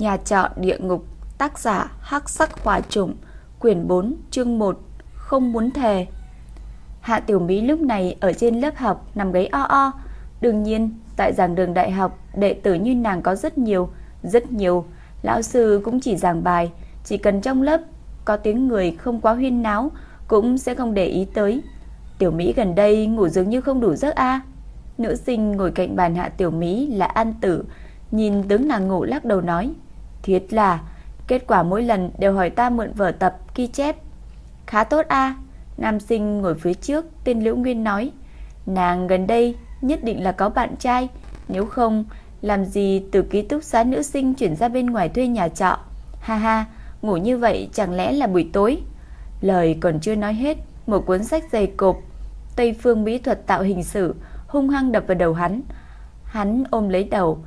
Nhà trọ địa ngục, tác giả Hắc Sắc Hỏa Trùng, quyển 4, chương 1, không muốn thề. Hạ Tiểu Mỹ lúc này ở trên lớp học nằm gáy o o. Đương nhiên, tại giảng đường đại học, đệ tử như nàng có rất nhiều, rất nhiều. Lão sư cũng chỉ giảng bài, chỉ cần trong lớp có tiếng người không quá huyên náo cũng sẽ không để ý tới. Tiểu Mỹ gần đây ngủ dường như không đủ giấc a. Nữ sinh ngồi cạnh bàn Hạ Tiểu Mỹ là An Tử, nhìn tướng nàng ngủ lắc đầu nói: "Thiết là, kết quả mỗi lần đều hỏi ta mượn vở tập ghi chép." "Khá tốt a." Nam sinh ngồi phía trước, tên Liễu Nguyên nói: "Nàng gần đây nhất định là có bạn trai, nếu không làm gì từ ký túc xá nữ sinh chuyển ra bên ngoài thuê nhà trọ." Ha ha, ngủ như vậy chẳng lẽ là buổi tối? Lời còn chưa nói hết, một cuốn sách dày cộp Tây phương mỹ thuật tạo hình sử hung hăng đập vào đầu hắn. Hắn ôm lấy đầu.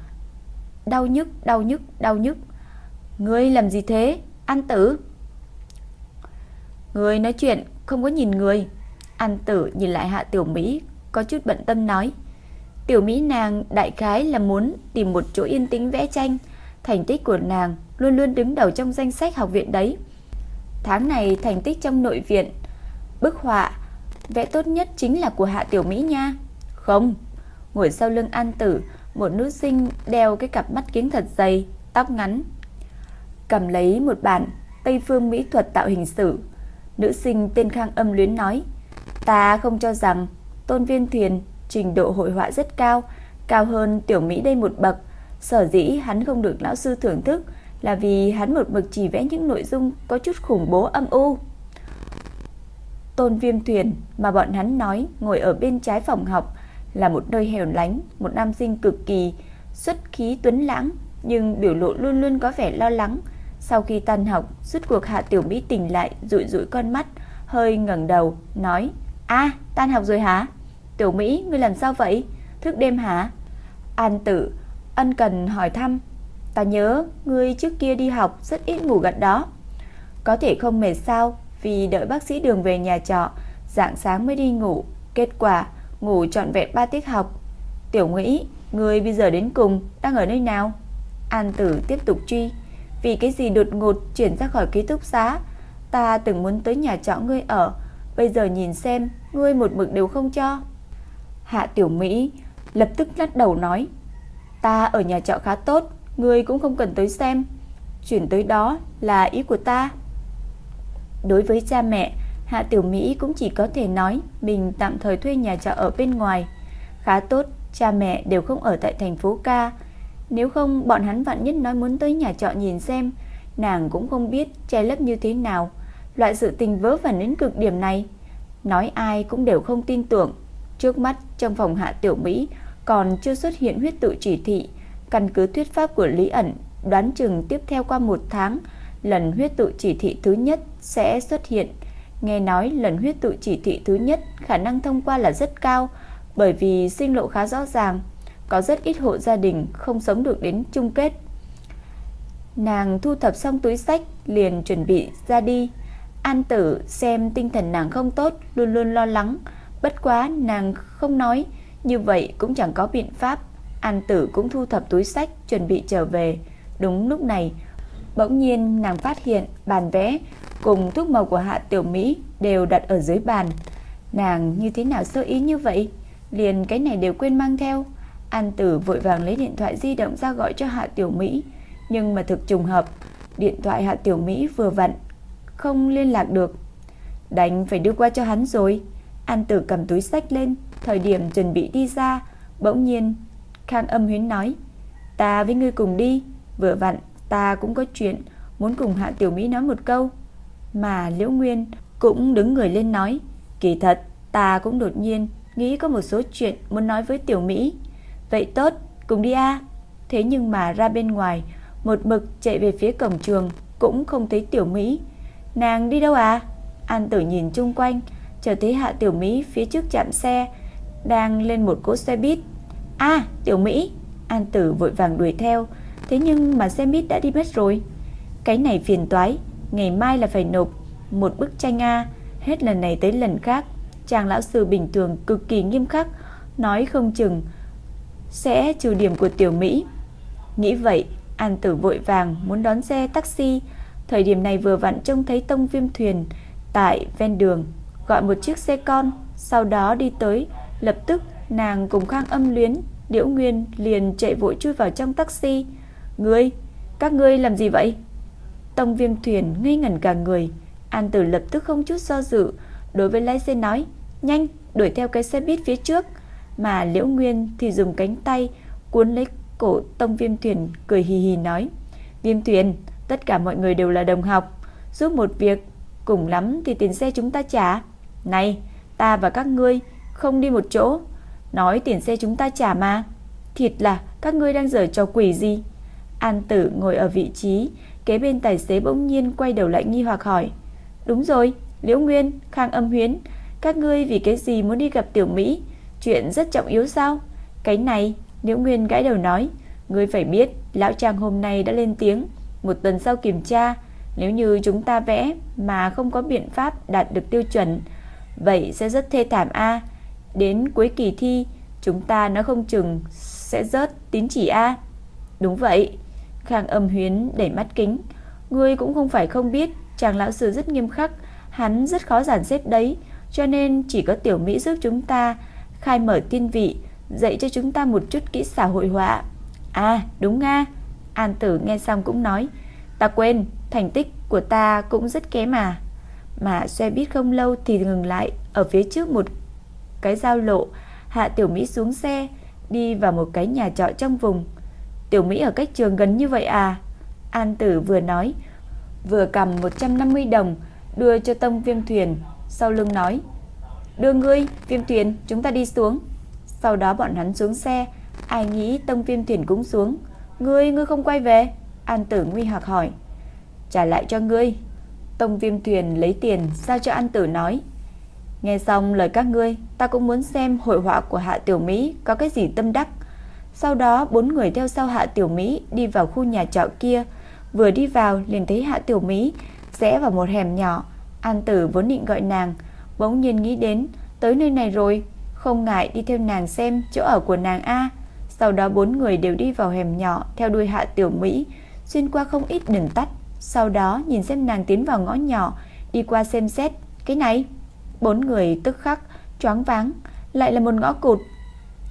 Đau nhức, đau nhức, đau nhức. Ngươi làm gì thế? An tử. Ngươi nói chuyện không có nhìn người. An tử nhìn lại hạ tiểu Mỹ, có chút bận tâm nói. Tiểu Mỹ nàng đại khái là muốn tìm một chỗ yên tĩnh vẽ tranh. Thành tích của nàng luôn luôn đứng đầu trong danh sách học viện đấy. Tháng này thành tích trong nội viện, bức họa, vẽ tốt nhất chính là của Hạ Tiểu Mỹ nha. Không, ngồi sau lưng An Tử, một nữ sinh đeo cái cặp mắt kính thật dày, tóc ngắn. Cầm lấy một bản Tây phương mỹ thuật tạo hình sử. Nữ sinh tên Khang âm luyến nói, ta không cho rằng Tôn Viên Thuyền trình độ hội họa rất cao, cao hơn Tiểu Mỹ đây một bậc. Sở dĩ hắn không được lão sư thưởng thức là vì hắn một mực chỉ vẽ những nội dung có chút khủng bố âm u. Tôn Viêm Thuyền mà bọn hắn nói ngồi ở bên trái phòng học là một nơi hẻo lánh, một nam sinh cực kỳ xuất khí tuấn lãng, nhưng biểu lộ luôn luôn có vẻ lo lắng. Sau khi tan học, rút cuộc Hạ Tiểu Mỹ tỉnh lại, dụi dụi con mắt, hơi ngẩng đầu, nói: "A, tan học rồi hả? Tiểu Mỹ, ngươi làm sao vậy? Thức đêm hả?" An Tử ân cần hỏi thăm, "Ta nhớ ngươi trước kia đi học rất ít ngủ gật đó." Có thể không mệt sao, vì đợi bác sĩ đường về nhà trọ, dạng sáng mới đi ngủ, kết quả ngủ trọn vẹn 3 tiết học. Tiểu mỹ ngươi bây giờ đến cùng đang ở nơi nào? An Tử tiếp tục truy, vì cái gì đột ngột chuyển ra khỏi ký túc xá? Ta từng muốn tới nhà trọ ngươi ở, bây giờ nhìn xem, ngươi một mực đều không cho. Hạ Tiểu Mỹ lập tức lắc đầu nói, ta ở nhà trọ khá tốt, ngươi cũng không cần tới xem, chuyển tới đó là ý của ta. Đối với cha mẹ, Hạ Tiểu Mỹ cũng chỉ có thể nói mình tạm thời thuê nhà trọ ở bên ngoài. Khá tốt, cha mẹ đều không ở tại thành phố ca. Nếu không, bọn hắn vạn nhất nói muốn tới nhà trọ nhìn xem, nàng cũng không biết che lấp như thế nào. Loại sự tình vớ vẩn đến cực điểm này, nói ai cũng đều không tin tưởng. Trước mắt, trong phòng Hạ Tiểu Mỹ còn chưa xuất hiện huyết tự chỉ thị, căn cứ thuyết pháp của Lý ẩn, đoán chừng tiếp theo qua một tháng, lần huyết tự chỉ thị thứ nhất sẽ xuất hiện. Nghe nói lần huyết tự chỉ thị thứ nhất khả năng thông qua là rất cao, bởi vì sinh lộ khá rõ ràng, có rất ít hộ gia đình không sống được đến chung kết. Nàng thu thập xong túi sách liền chuẩn bị ra đi. An tử xem tinh thần nàng không tốt, luôn luôn lo lắng. Bất quá nàng không nói, như vậy cũng chẳng có biện pháp. An tử cũng thu thập túi sách chuẩn bị trở về. Đúng lúc này, bỗng nhiên nàng phát hiện bàn vẽ cùng thuốc màu của Hạ Tiểu Mỹ đều đặt ở dưới bàn. Nàng như thế nào sơ ý như vậy? Liền cái này đều quên mang theo. An Tử vội vàng lấy điện thoại di động ra gọi cho Hạ Tiểu Mỹ, nhưng mà thực trùng hợp, điện thoại Hạ Tiểu Mỹ vừa vặn không liên lạc được. Đánh phải đưa qua cho hắn rồi. An Tử cầm túi sách lên, thời điểm chuẩn bị đi ra, bỗng nhiên Khang Âm Huyến nói: "Ta với ngươi cùng đi, vừa vặn ta cũng có chuyện muốn cùng Hạ Tiểu Mỹ nói một câu." Mà Liễu Nguyên cũng đứng người lên nói, kỳ thật ta cũng đột nhiên nghĩ có một số chuyện muốn nói với Tiểu Mỹ. Vậy tốt, cùng đi a. Thế nhưng mà ra bên ngoài, một mực chạy về phía cổng trường cũng không thấy Tiểu Mỹ. Nàng đi đâu à? An Tử nhìn chung quanh, chờ thấy Hạ Tiểu Mỹ phía trước chạm xe đang lên một cỗ xe buýt. A, Tiểu Mỹ. An Tử vội vàng đuổi theo, thế nhưng mà xe buýt đã đi mất rồi. Cái này phiền toái, ngày mai là phải nộp một bức tranh A, hết lần này tới lần khác, chàng lão sư bình thường cực kỳ nghiêm khắc, nói không chừng sẽ trừ điểm của tiểu Mỹ. Nghĩ vậy, An Tử vội vàng muốn đón xe taxi, thời điểm này vừa vặn trông thấy Tông Viêm thuyền tại ven đường, gọi một chiếc xe con, sau đó đi tới, lập tức nàng cùng Khang Âm Luyến, Liễu Nguyên liền chạy vội chui vào trong taxi. "Ngươi, các ngươi làm gì vậy?" Tông Viêm thuyền ngây ngẩn cả người, An Tử lập tức không chút do dự, đối với lái xe nói, "Nhanh, đuổi theo cái xe buýt phía trước." Mà Liễu Nguyên thì dùng cánh tay cuốn lấy cổ Tông Viêm Thuyền cười hì hì nói Viêm Thuyền, tất cả mọi người đều là đồng học Giúp một việc, cùng lắm thì tiền xe chúng ta trả. Này, ta và các ngươi không đi một chỗ Nói tiền xe chúng ta trả mà. Thiệt là các ngươi đang dở trò quỷ gì? An tử ngồi ở vị trí Kế bên tài xế bỗng nhiên quay đầu lại nghi hoặc hỏi Đúng rồi, Liễu Nguyên, Khang Âm Huyến Các ngươi vì cái gì muốn đi gặp Tiểu Mỹ Chuyện rất trọng yếu sao Cái này Liễu Nguyên gãi đầu nói, ngươi phải biết, lão chàng hôm nay đã lên tiếng, một tuần sau kiểm tra, nếu như chúng ta vẽ mà không có biện pháp đạt được tiêu chuẩn, vậy sẽ rất thê thảm a. Đến cuối kỳ thi, chúng ta nó không chừng sẽ rớt tín chỉ a. Đúng vậy. Khang Âm Huyến đẩy mắt kính, ngươi cũng không phải không biết, chàng lão sư rất nghiêm khắc, hắn rất khó giản xếp đấy, cho nên chỉ có tiểu Mỹ giúp chúng ta khai mở tiên vị, dạy cho chúng ta một chút kỹ xảo hội họa. À, đúng nga. An Tử nghe xong cũng nói, ta quên, thành tích của ta cũng rất kém à. mà. Mà xe buýt không lâu thì ngừng lại ở phía trước một cái giao lộ, Hạ Tiểu Mỹ xuống xe, đi vào một cái nhà trọ trong vùng. Tiểu Mỹ ở cách trường gần như vậy à? An Tử vừa nói, vừa cầm 150 đồng đưa cho Tông Viêm Thuyền, sau lưng nói: "Đưa ngươi, Viêm Thuyền, chúng ta đi xuống." Sau đó bọn hắn xuống xe, ai nghĩ Tông Viêm Thuyền cũng xuống. "Ngươi, ngươi không quay về?" An Tử nguy hoặc hỏi. "Trả lại cho ngươi." Tông Viêm Thuyền lấy tiền giao cho An Tử nói. Nghe xong lời các ngươi, ta cũng muốn xem hội họa của Hạ Tiểu Mỹ có cái gì tâm đắc. Sau đó bốn người theo sau Hạ Tiểu Mỹ đi vào khu nhà trọ kia, vừa đi vào liền thấy Hạ Tiểu Mỹ rẽ vào một hẻm nhỏ. An Tử vốn định gọi nàng, bỗng nhiên nghĩ đến tới nơi này rồi, không ngại đi theo nàng xem chỗ ở của nàng A. Sau đó bốn người đều đi vào hẻm nhỏ theo đuôi Hạ Tiểu Mỹ, xuyên qua không ít đường tắt. Sau đó nhìn xem nàng tiến vào ngõ nhỏ, đi qua xem xét. Cái này, bốn người tức khắc choáng váng, lại là một ngõ cụt.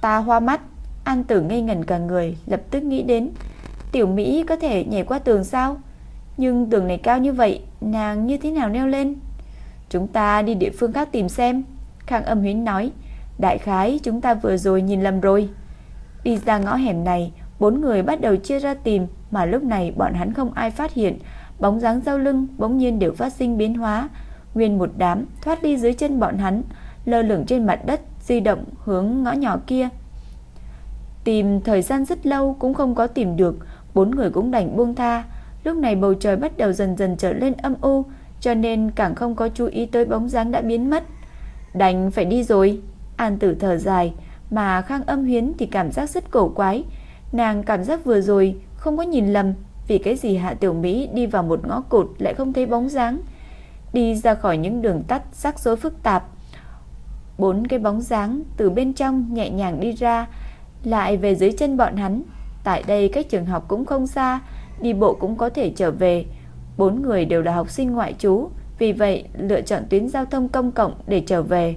Ta hoa mắt, An Tử ngây ngẩn cả người, lập tức nghĩ đến Tiểu Mỹ có thể nhảy qua tường sao? Nhưng tường này cao như vậy, nàng như thế nào leo lên? Chúng ta đi địa phương khác tìm xem. Khang Âm Huyến nói, Đại khái chúng ta vừa rồi nhìn lầm rồi. Đi ra ngõ hẻm này, bốn người bắt đầu chia ra tìm, mà lúc này bọn hắn không ai phát hiện, bóng dáng sau lưng bỗng nhiên đều phát sinh biến hóa, nguyên một đám thoát đi dưới chân bọn hắn, lơ lửng trên mặt đất, di động hướng ngõ nhỏ kia. Tìm thời gian rất lâu cũng không có tìm được, bốn người cũng đành buông tha. Lúc này bầu trời bắt đầu dần dần trở lên âm u, cho nên càng không có chú ý tới bóng dáng đã biến mất. Đành phải đi rồi. An tử thở dài, mà Khang Âm Huyến thì cảm giác rất cổ quái. Nàng cảm giác vừa rồi không có nhìn lầm, vì cái gì Hạ Tiểu Mỹ đi vào một ngõ cụt lại không thấy bóng dáng. Đi ra khỏi những đường tắt rắc rối phức tạp. Bốn cái bóng dáng từ bên trong nhẹ nhàng đi ra, lại về dưới chân bọn hắn. Tại đây cách trường học cũng không xa, đi bộ cũng có thể trở về. Bốn người đều là học sinh ngoại trú, vì vậy lựa chọn tuyến giao thông công cộng để trở về.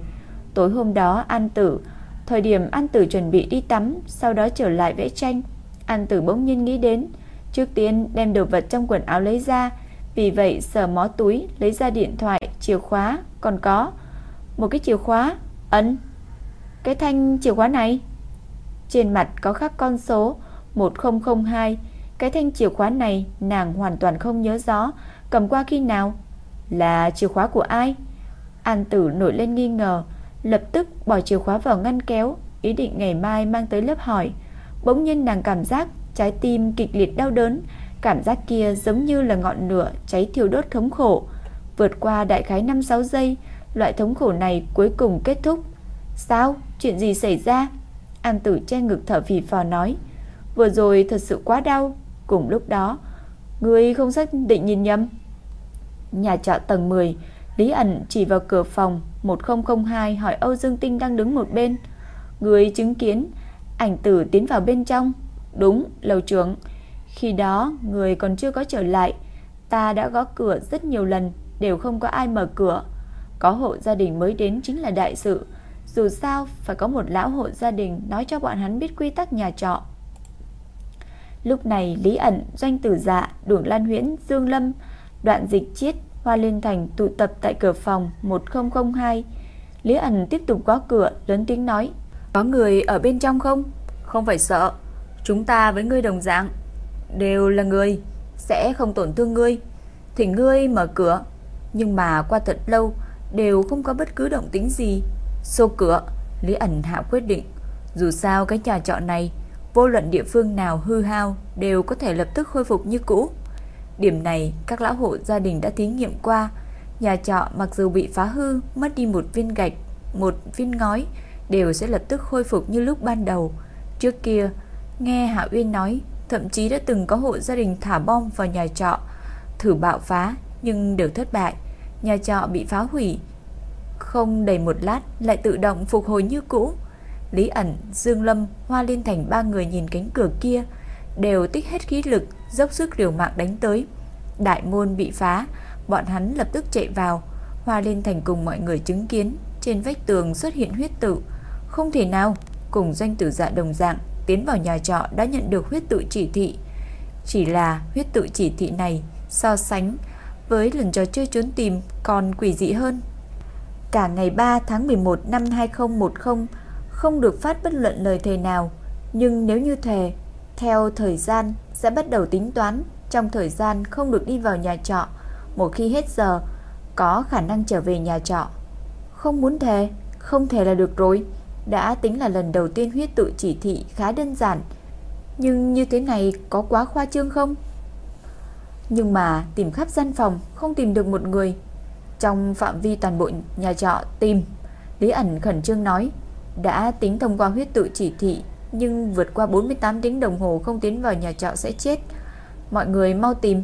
Tối hôm đó An Tử, thời điểm An Tử chuẩn bị đi tắm, sau đó trở lại vẽ tranh, An Tử bỗng nhiên nghĩ đến, trước tiên đem đồ vật trong quần áo lấy ra, vì vậy sờ mó túi, lấy ra điện thoại, chìa khóa, còn có một cái chìa khóa, ấn. Cái thanh chìa khóa này, trên mặt có khắc con số 1002, cái thanh chìa khóa này nàng hoàn toàn không nhớ rõ, cầm qua khi nào, là chìa khóa của ai? An Tử nổi lên nghi ngờ, lập tức bỏ chìa khóa vào ngăn kéo, ý định ngày mai mang tới lớp hỏi. Bỗng nhiên nàng cảm giác trái tim kịch liệt đau đớn, cảm giác kia giống như là ngọn lửa cháy thiêu đốt thống khổ. Vượt qua đại khái 5-6 giây, loại thống khổ này cuối cùng kết thúc. Sao? Chuyện gì xảy ra? An tử che ngực thở phì phò nói. Vừa rồi thật sự quá đau. Cùng lúc đó, người không xác định nhìn nhầm. Nhà trọ tầng 10, Lý ẩn chỉ vào cửa phòng 1002 hỏi Âu Dương Tinh đang đứng một bên. Người chứng kiến ảnh tử tiến vào bên trong. Đúng, lầu trưởng. Khi đó người còn chưa có trở lại, ta đã gõ cửa rất nhiều lần, đều không có ai mở cửa. Có hộ gia đình mới đến chính là đại sự, dù sao phải có một lão hộ gia đình nói cho bọn hắn biết quy tắc nhà trọ. Lúc này Lý ẩn, Doanh Tử Dạ, Đường Lan Huyễn, Dương Lâm, Đoạn Dịch Chiết, Hoa Liên Thành tụ tập tại cửa phòng 1002. Lý ẩn tiếp tục gõ cửa, lớn tiếng nói: "Có người ở bên trong không?" "Không phải sợ, chúng ta với ngươi đồng dạng, đều là người, sẽ không tổn thương ngươi." Thì ngươi mở cửa, nhưng mà qua thật lâu đều không có bất cứ động tĩnh gì. Xô cửa, Lý ẩn hạ quyết định, dù sao cái nhà trọ này vô luận địa phương nào hư hao đều có thể lập tức khôi phục như cũ. Điểm này các lão hộ gia đình đã thí nghiệm qua, nhà trọ mặc dù bị phá hư, mất đi một viên gạch, một viên ngói đều sẽ lập tức khôi phục như lúc ban đầu. Trước kia, nghe Hạ Uyên nói, thậm chí đã từng có hộ gia đình thả bom vào nhà trọ, thử bạo phá nhưng đều thất bại. Nhà trọ bị phá hủy, không đầy một lát lại tự động phục hồi như cũ. Lý ẩn, Dương Lâm, Hoa Liên Thành ba người nhìn cánh cửa kia, đều tích hết khí lực, dốc sức liều mạng đánh tới. Đại môn bị phá, bọn hắn lập tức chạy vào. Hoa Liên Thành cùng mọi người chứng kiến, trên vách tường xuất hiện huyết tự. Không thể nào, cùng doanh tử dạ đồng dạng, tiến vào nhà trọ đã nhận được huyết tự chỉ thị. Chỉ là huyết tự chỉ thị này so sánh với lần trò chơi trốn tìm còn quỷ dị hơn. Cả ngày 3 tháng 11 năm 2010 không được phát bất luận lời thề nào, nhưng nếu như thề, theo thời gian sẽ bắt đầu tính toán, trong thời gian không được đi vào nhà trọ, một khi hết giờ có khả năng trở về nhà trọ. Không muốn thề, không thề là được rồi, đã tính là lần đầu tiên huyết tự chỉ thị khá đơn giản, nhưng như thế này có quá khoa trương không? Nhưng mà tìm khắp gian phòng không tìm được một người. Trong phạm vi toàn bộ nhà trọ tìm, Lý ẩn khẩn trương nói, đã tính thông qua huyết tự chỉ thị, nhưng vượt qua 48 tiếng đồng hồ không tiến vào nhà trọ sẽ chết. Mọi người mau tìm.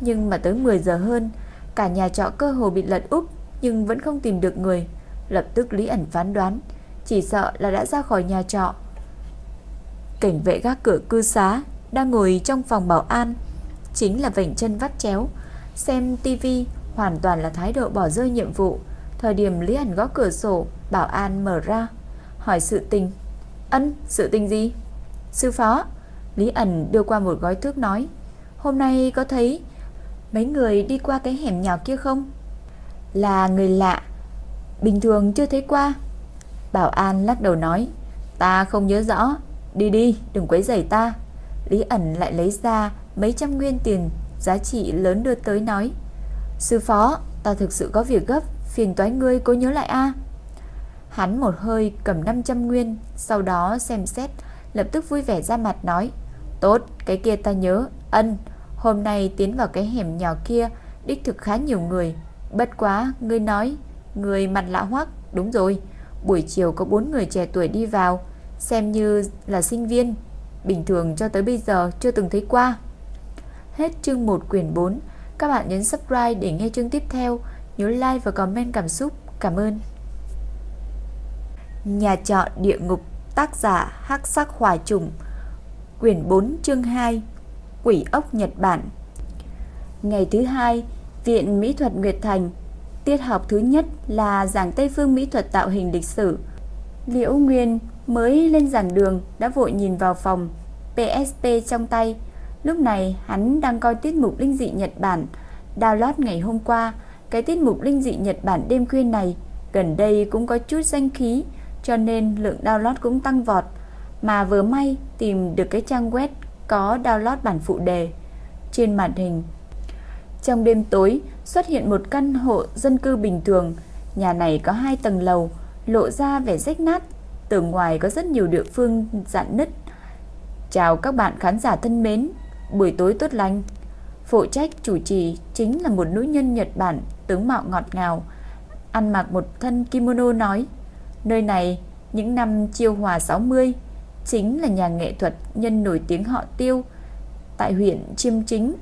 Nhưng mà tới 10 giờ hơn, cả nhà trọ cơ hồ bị lật úp nhưng vẫn không tìm được người. Lập tức Lý ẩn phán đoán, chỉ sợ là đã ra khỏi nhà trọ. Cảnh vệ gác cửa cư xá đang ngồi trong phòng bảo an, chính là vảnh chân vắt chéo, xem tivi hoàn toàn là thái độ bỏ rơi nhiệm vụ. Thời điểm Lý ẩn gõ cửa sổ, bảo an mở ra, hỏi sự tình. Ân, sự tình gì? Sư phó, Lý ẩn đưa qua một gói thuốc nói, hôm nay có thấy mấy người đi qua cái hẻm nhỏ kia không? Là người lạ, bình thường chưa thấy qua. Bảo an lắc đầu nói, ta không nhớ rõ, đi đi, đừng quấy rầy ta. Lý ẩn lại lấy ra mấy trăm nguyên tiền giá trị lớn đưa tới nói, sư phó, ta thực sự có việc gấp, phiền toái ngươi cố nhớ lại a. Hắn một hơi cầm 500 nguyên, sau đó xem xét, lập tức vui vẻ ra mặt nói, tốt, cái kia ta nhớ, ân, hôm nay tiến vào cái hẻm nhỏ kia, đích thực khá nhiều người, bất quá, ngươi nói, người mặt lạ hoắc, đúng rồi, buổi chiều có bốn người trẻ tuổi đi vào, xem như là sinh viên, bình thường cho tới bây giờ chưa từng thấy qua. Hết chương 1 quyển 4, các bạn nhấn subscribe để nghe chương tiếp theo, nhớ like và comment cảm xúc, cảm ơn. Nhà trọ địa ngục, Tác giả Hắc Sắc Hỏa Trùng Quyển 4 chương 2 Quỷ ốc Nhật Bản. Ngày thứ hai, Viện Mỹ thuật Nguyệt Thành, Tiết học thứ nhất là giảng Tây Phương Mỹ thuật tạo hình lịch sử. Liễu Nguyên mới lên giảng đường đã vội nhìn vào phòng PSP trong tay. Lúc này, hắn đang coi tiết mục linh dị Nhật Bản. Download ngày hôm qua, Cái tiết mục linh dị Nhật Bản đêm khuya này Gần đây cũng có chút danh khí cho nên lượng download cũng tăng vọt. Mà vừa may tìm được cái trang web có download bản phụ đề trên màn hình. Trong đêm tối xuất hiện một căn hộ dân cư bình thường, nhà này có hai tầng lầu, lộ ra vẻ rách nát, tường ngoài có rất nhiều địa phương dạn nứt. Chào các bạn khán giả thân mến, buổi tối tốt lành. Phụ trách chủ trì chính là một nữ nhân Nhật Bản tướng mạo ngọt ngào, ăn mặc một thân kimono nói: Nơi này những năm chiêu hòa 60 chính là nhà nghệ thuật nhân nổi tiếng họ Tiêu tại huyện Chiêm Chính.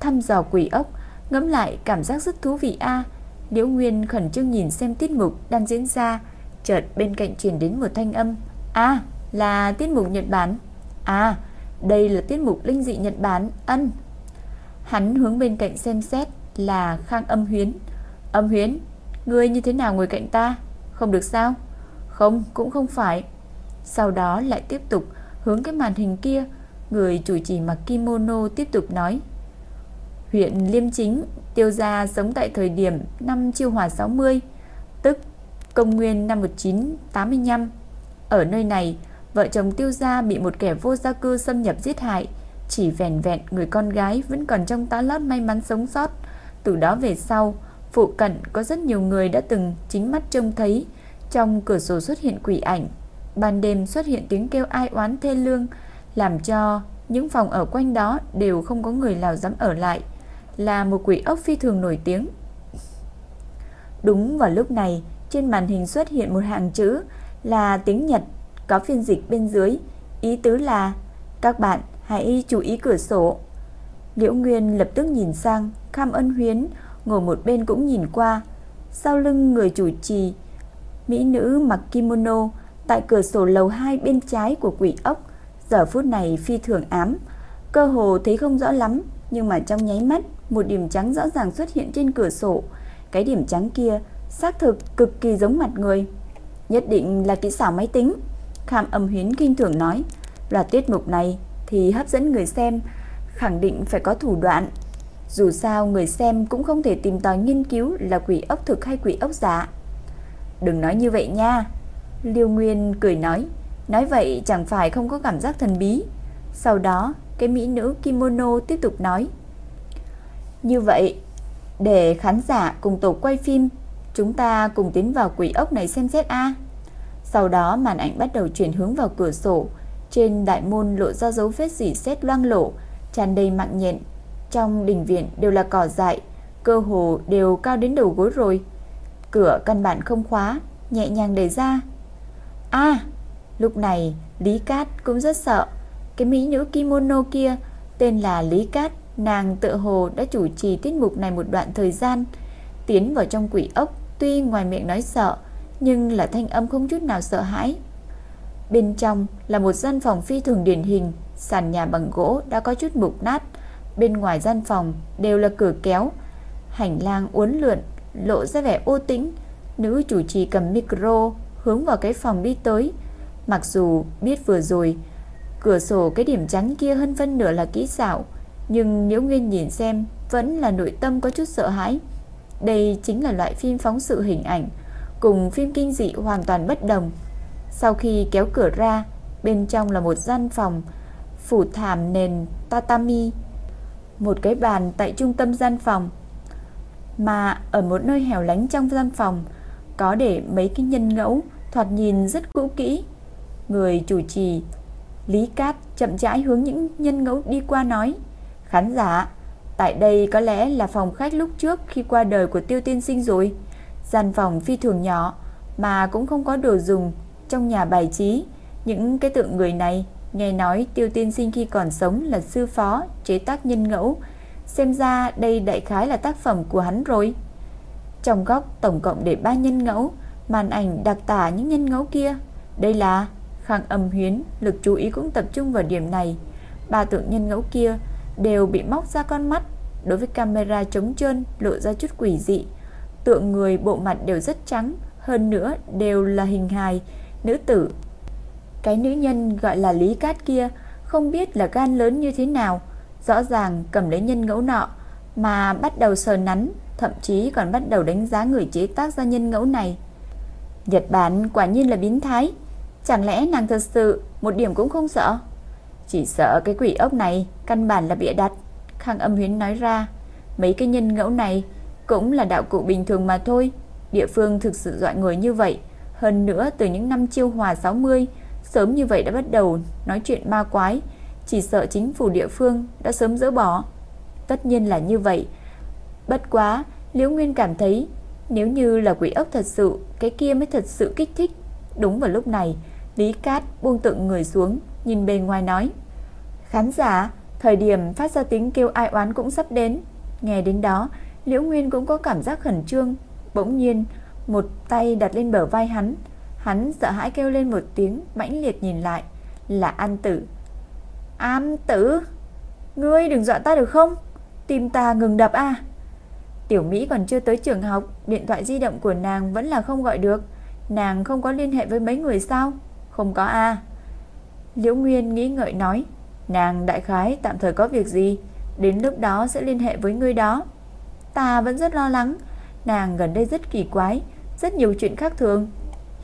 Thăm dò quỷ ốc, ngẫm lại cảm giác rất thú vị a. Liễu Nguyên khẩn trương nhìn xem tiết mục đang diễn ra, chợt bên cạnh truyền đến một thanh âm. "A, là tiết mục Nhật Bản." "À, Đây là tiết mục linh dị Nhật Bản, ân. Hắn hướng bên cạnh xem xét là Khang Âm Huyến. Âm Huyến, ngươi như thế nào ngồi cạnh ta? Không được sao? Không, cũng không phải. Sau đó lại tiếp tục hướng cái màn hình kia, người chủ trì mặc kimono tiếp tục nói. Huyện Liêm Chính, tiêu gia sống tại thời điểm năm chiêu hòa 60, tức công nguyên năm 1985. Ở nơi này, vợ chồng tiêu gia bị một kẻ vô gia cư xâm nhập giết hại, chỉ vẻn vẹn người con gái vẫn còn trong tá lót may mắn sống sót. Từ đó về sau, phụ cận có rất nhiều người đã từng chính mắt trông thấy trong cửa sổ xuất hiện quỷ ảnh. Ban đêm xuất hiện tiếng kêu ai oán thê lương, làm cho những phòng ở quanh đó đều không có người nào dám ở lại, là một quỷ ốc phi thường nổi tiếng. Đúng vào lúc này, trên màn hình xuất hiện một hàng chữ là tiếng Nhật, có phiên dịch bên dưới, ý tứ là các bạn hãy chú ý cửa sổ. Liễu Nguyên lập tức nhìn sang, Cam Ân Huyến ngồi một bên cũng nhìn qua. Sau lưng người chủ trì, mỹ nữ mặc kimono tại cửa sổ lầu 2 bên trái của quỷ ốc, giờ phút này phi thường ám, cơ hồ thấy không rõ lắm, nhưng mà trong nháy mắt, một điểm trắng rõ ràng xuất hiện trên cửa sổ. Cái điểm trắng kia xác thực cực kỳ giống mặt người. Nhất định là kỹ xảo máy tính. Kham âm huyến kinh thường nói, loạt tiết mục này thì hấp dẫn người xem, khẳng định phải có thủ đoạn. Dù sao người xem cũng không thể tìm tòi nghiên cứu là quỷ ốc thực hay quỷ ốc giả. Đừng nói như vậy nha. Liêu Nguyên cười nói, nói vậy chẳng phải không có cảm giác thần bí. Sau đó, cái mỹ nữ kimono tiếp tục nói. Như vậy, để khán giả cùng tổ quay phim, chúng ta cùng tiến vào quỷ ốc này xem xét a. Sau đó màn ảnh bắt đầu chuyển hướng vào cửa sổ, trên đại môn lộ ra dấu vết dỉ sét loang lổ, tràn đầy mạng nhện. Trong đình viện đều là cỏ dại, cơ hồ đều cao đến đầu gối rồi. Cửa căn bản không khóa, nhẹ nhàng đẩy ra. A, lúc này Lý Cát cũng rất sợ. Cái mỹ nữ kimono kia tên là Lý Cát, nàng tự hồ đã chủ trì tiết mục này một đoạn thời gian, tiến vào trong quỷ ốc, tuy ngoài miệng nói sợ, nhưng là thanh âm không chút nào sợ hãi. Bên trong là một gian phòng phi thường điển hình, sàn nhà bằng gỗ đã có chút mục nát, bên ngoài gian phòng đều là cửa kéo, hành lang uốn lượn, lộ ra vẻ ô tĩnh. Nữ chủ trì cầm micro hướng vào cái phòng đi tới. Mặc dù biết vừa rồi cửa sổ cái điểm trắng kia hơn phân nửa là kỹ xảo, nhưng nếu Nguyên nhìn xem vẫn là nội tâm có chút sợ hãi. Đây chính là loại phim phóng sự hình ảnh cùng phim kinh dị hoàn toàn bất đồng. Sau khi kéo cửa ra, bên trong là một gian phòng phủ thảm nền tatami, một cái bàn tại trung tâm gian phòng, mà ở một nơi hẻo lánh trong gian phòng có để mấy cái nhân ngẫu thoạt nhìn rất cũ kỹ. Người chủ trì Lý Cát chậm rãi hướng những nhân ngẫu đi qua nói: "Khán giả, tại đây có lẽ là phòng khách lúc trước khi qua đời của Tiêu tiên sinh rồi." Gian phòng phi thường nhỏ mà cũng không có đồ dùng trong nhà bài trí. Những cái tượng người này nghe nói Tiêu tiên sinh khi còn sống là sư phó chế tác nhân ngẫu, xem ra đây đại khái là tác phẩm của hắn rồi. Trong góc tổng cộng để ba nhân ngẫu, màn ảnh đặc tả những nhân ngẫu kia. Đây là Khang Âm Huyến, lực chú ý cũng tập trung vào điểm này. Ba tượng nhân ngẫu kia đều bị móc ra con mắt, đối với camera trống trơn lộ ra chút quỷ dị tượng người bộ mặt đều rất trắng, hơn nữa đều là hình hài nữ tử. Cái nữ nhân gọi là Lý Cát kia không biết là gan lớn như thế nào, rõ ràng cầm lấy nhân ngẫu nọ mà bắt đầu sờ nắn, thậm chí còn bắt đầu đánh giá người chế tác ra nhân ngẫu này. Nhật Bản quả nhiên là biến thái, chẳng lẽ nàng thật sự một điểm cũng không sợ? Chỉ sợ cái quỷ ốc này căn bản là bịa đặt, Khang Âm Huyến nói ra, mấy cái nhân ngẫu này cũng là đạo cụ bình thường mà thôi. Địa phương thực sự dọa người như vậy, hơn nữa từ những năm chiêu hòa 60, sớm như vậy đã bắt đầu nói chuyện ma quái, chỉ sợ chính phủ địa phương đã sớm dỡ bỏ. Tất nhiên là như vậy. Bất quá, Liễu Nguyên cảm thấy nếu như là quỷ ốc thật sự, cái kia mới thật sự kích thích. Đúng vào lúc này, Lý Cát buông tượng người xuống, nhìn bên ngoài nói: "Khán giả, thời điểm phát ra tiếng kêu ai oán cũng sắp đến." Nghe đến đó, Liễu Nguyên cũng có cảm giác khẩn trương, bỗng nhiên một tay đặt lên bờ vai hắn, hắn sợ hãi kêu lên một tiếng, mãnh liệt nhìn lại, là An Tử. An tử, ngươi đừng dọa ta được không? Tim ta ngừng đập à? Tiểu Mỹ còn chưa tới trường học, điện thoại di động của nàng vẫn là không gọi được. Nàng không có liên hệ với mấy người sao? Không có a. Liễu Nguyên nghĩ ngợi nói, nàng đại khái tạm thời có việc gì, đến lúc đó sẽ liên hệ với ngươi đó. Ta vẫn rất lo lắng, nàng gần đây rất kỳ quái, rất nhiều chuyện khác thường.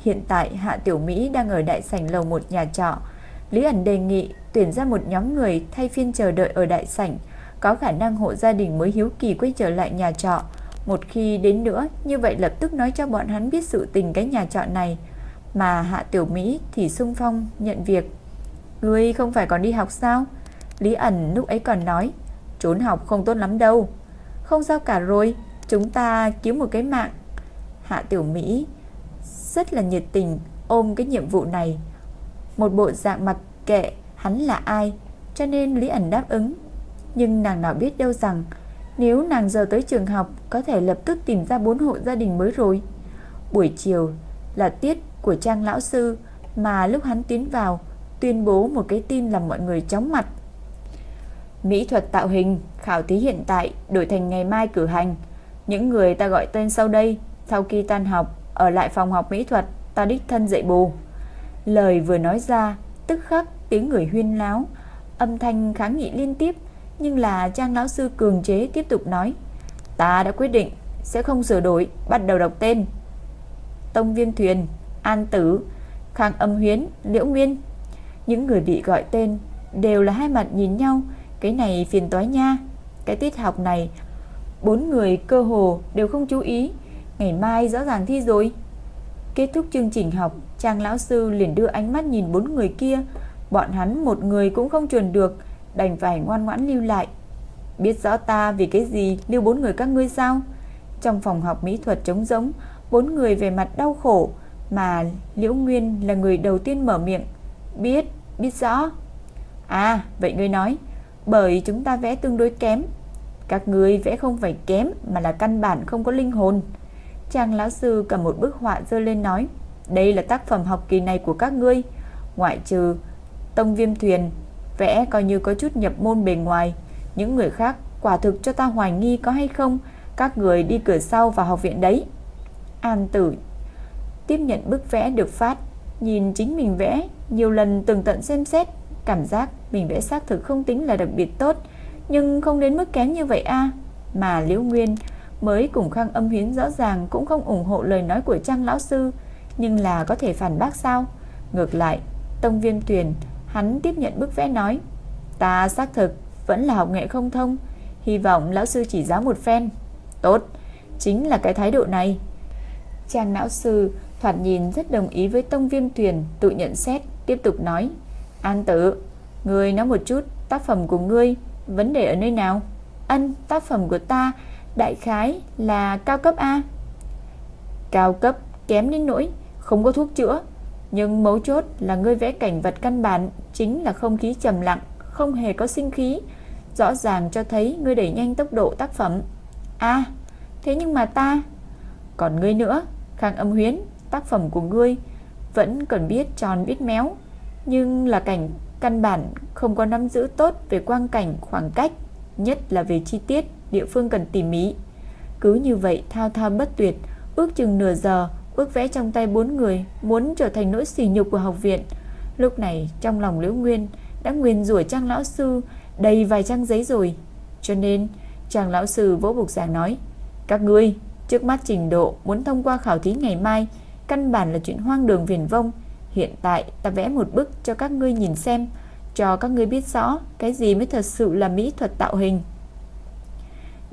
Hiện tại Hạ Tiểu Mỹ đang ở đại sảnh lầu một nhà trọ. Lý ẩn đề nghị tuyển ra một nhóm người thay phiên chờ đợi ở đại sảnh, có khả năng hộ gia đình mới hiếu kỳ quay trở lại nhà trọ. Một khi đến nữa, như vậy lập tức nói cho bọn hắn biết sự tình cái nhà trọ này. Mà Hạ Tiểu Mỹ thì sung phong nhận việc. Ngươi không phải còn đi học sao? Lý ẩn lúc ấy còn nói, trốn học không tốt lắm đâu. Không sao cả rồi, chúng ta cứu một cái mạng. Hạ Tiểu Mỹ rất là nhiệt tình ôm cái nhiệm vụ này. Một bộ dạng mặt kệ hắn là ai, cho nên Lý ẩn đáp ứng. Nhưng nàng nào biết đâu rằng nếu nàng giờ tới trường học có thể lập tức tìm ra bốn hộ gia đình mới rồi. Buổi chiều là tiết của Trang lão sư mà lúc hắn tiến vào tuyên bố một cái tin làm mọi người chóng mặt. Mỹ thuật tạo hình, khảo thí hiện tại đổi thành ngày mai cử hành. Những người ta gọi tên sau đây, sau khi tan học, ở lại phòng học mỹ thuật, ta đích thân dạy bù. Lời vừa nói ra, tức khắc tiếng người huyên láo, âm thanh kháng nghị liên tiếp, nhưng là Trang lão sư cường chế tiếp tục nói, ta đã quyết định sẽ không sửa đổi, bắt đầu đọc tên. Tông Viêm Thuyền, An Tử, Khang Âm Huyến, Liễu Nguyên. Những người bị gọi tên đều là hai mặt nhìn nhau, cái này phiền toái nha. Cái tiết học này bốn người cơ hồ đều không chú ý, ngày mai rõ ràng thi rồi. Kết thúc chương trình học, Trang lão sư liền đưa ánh mắt nhìn bốn người kia, bọn hắn một người cũng không truyền được, đành phải ngoan ngoãn lưu lại. Biết rõ ta vì cái gì lưu bốn người các ngươi sao? Trong phòng học mỹ thuật trống rỗng, bốn người về mặt đau khổ, mà Liễu Nguyên là người đầu tiên mở miệng. Biết, biết rõ. À, vậy ngươi nói, bởi chúng ta vẽ tương đối kém. Các ngươi vẽ không phải kém mà là căn bản không có linh hồn. Trang lão sư cầm một bức họa dơ lên nói, đây là tác phẩm học kỳ này của các ngươi, ngoại trừ Tông Viêm Thuyền, vẽ coi như có chút nhập môn bề ngoài, những người khác quả thực cho ta hoài nghi có hay không, các người đi cửa sau vào học viện đấy. An Tử tiếp nhận bức vẽ được phát, nhìn chính mình vẽ, nhiều lần từng tận xem xét, cảm giác mình vẽ xác thực không tính là đặc biệt tốt, nhưng không đến mức kém như vậy a. Mà Liễu Nguyên mới cùng Khang Âm Hiến rõ ràng cũng không ủng hộ lời nói của Trang lão sư, nhưng là có thể phản bác sao? Ngược lại, Tông Viêm Tuyền, hắn tiếp nhận bức vẽ nói: "Ta xác thực vẫn là học nghệ không thông, hy vọng lão sư chỉ giáo một phen." "Tốt, chính là cái thái độ này." Trang lão sư thoạt nhìn rất đồng ý với Tông Viêm Tuyền tự nhận xét, tiếp tục nói: "An Tử, ngươi nói một chút tác phẩm của ngươi, vấn đề ở nơi nào?" "Ân, tác phẩm của ta đại khái là cao cấp A." "Cao cấp kém đến nỗi không có thuốc chữa, nhưng mấu chốt là ngươi vẽ cảnh vật căn bản chính là không khí trầm lặng, không hề có sinh khí, rõ ràng cho thấy ngươi đẩy nhanh tốc độ tác phẩm." "A, thế nhưng mà ta..." "Còn ngươi nữa, Khang Âm Huyến, tác phẩm của ngươi vẫn cần biết tròn biết méo, nhưng là cảnh căn bản không có nắm giữ tốt về quang cảnh khoảng cách, nhất là về chi tiết, địa phương cần tỉ mỉ. Cứ như vậy thao thao bất tuyệt, ước chừng nửa giờ, ước vẽ trong tay bốn người muốn trở thành nỗi sỉ nhục của học viện. Lúc này trong lòng Liễu Nguyên đã nguyền rủa Trang lão sư đầy vài trang giấy rồi, cho nên Trang lão sư vỗ bục giảng nói: "Các ngươi, trước mắt trình độ muốn thông qua khảo thí ngày mai căn bản là chuyện hoang đường viển vông. Hiện tại ta vẽ một bức cho các ngươi nhìn xem, cho các ngươi biết rõ cái gì mới thật sự là mỹ thuật tạo hình.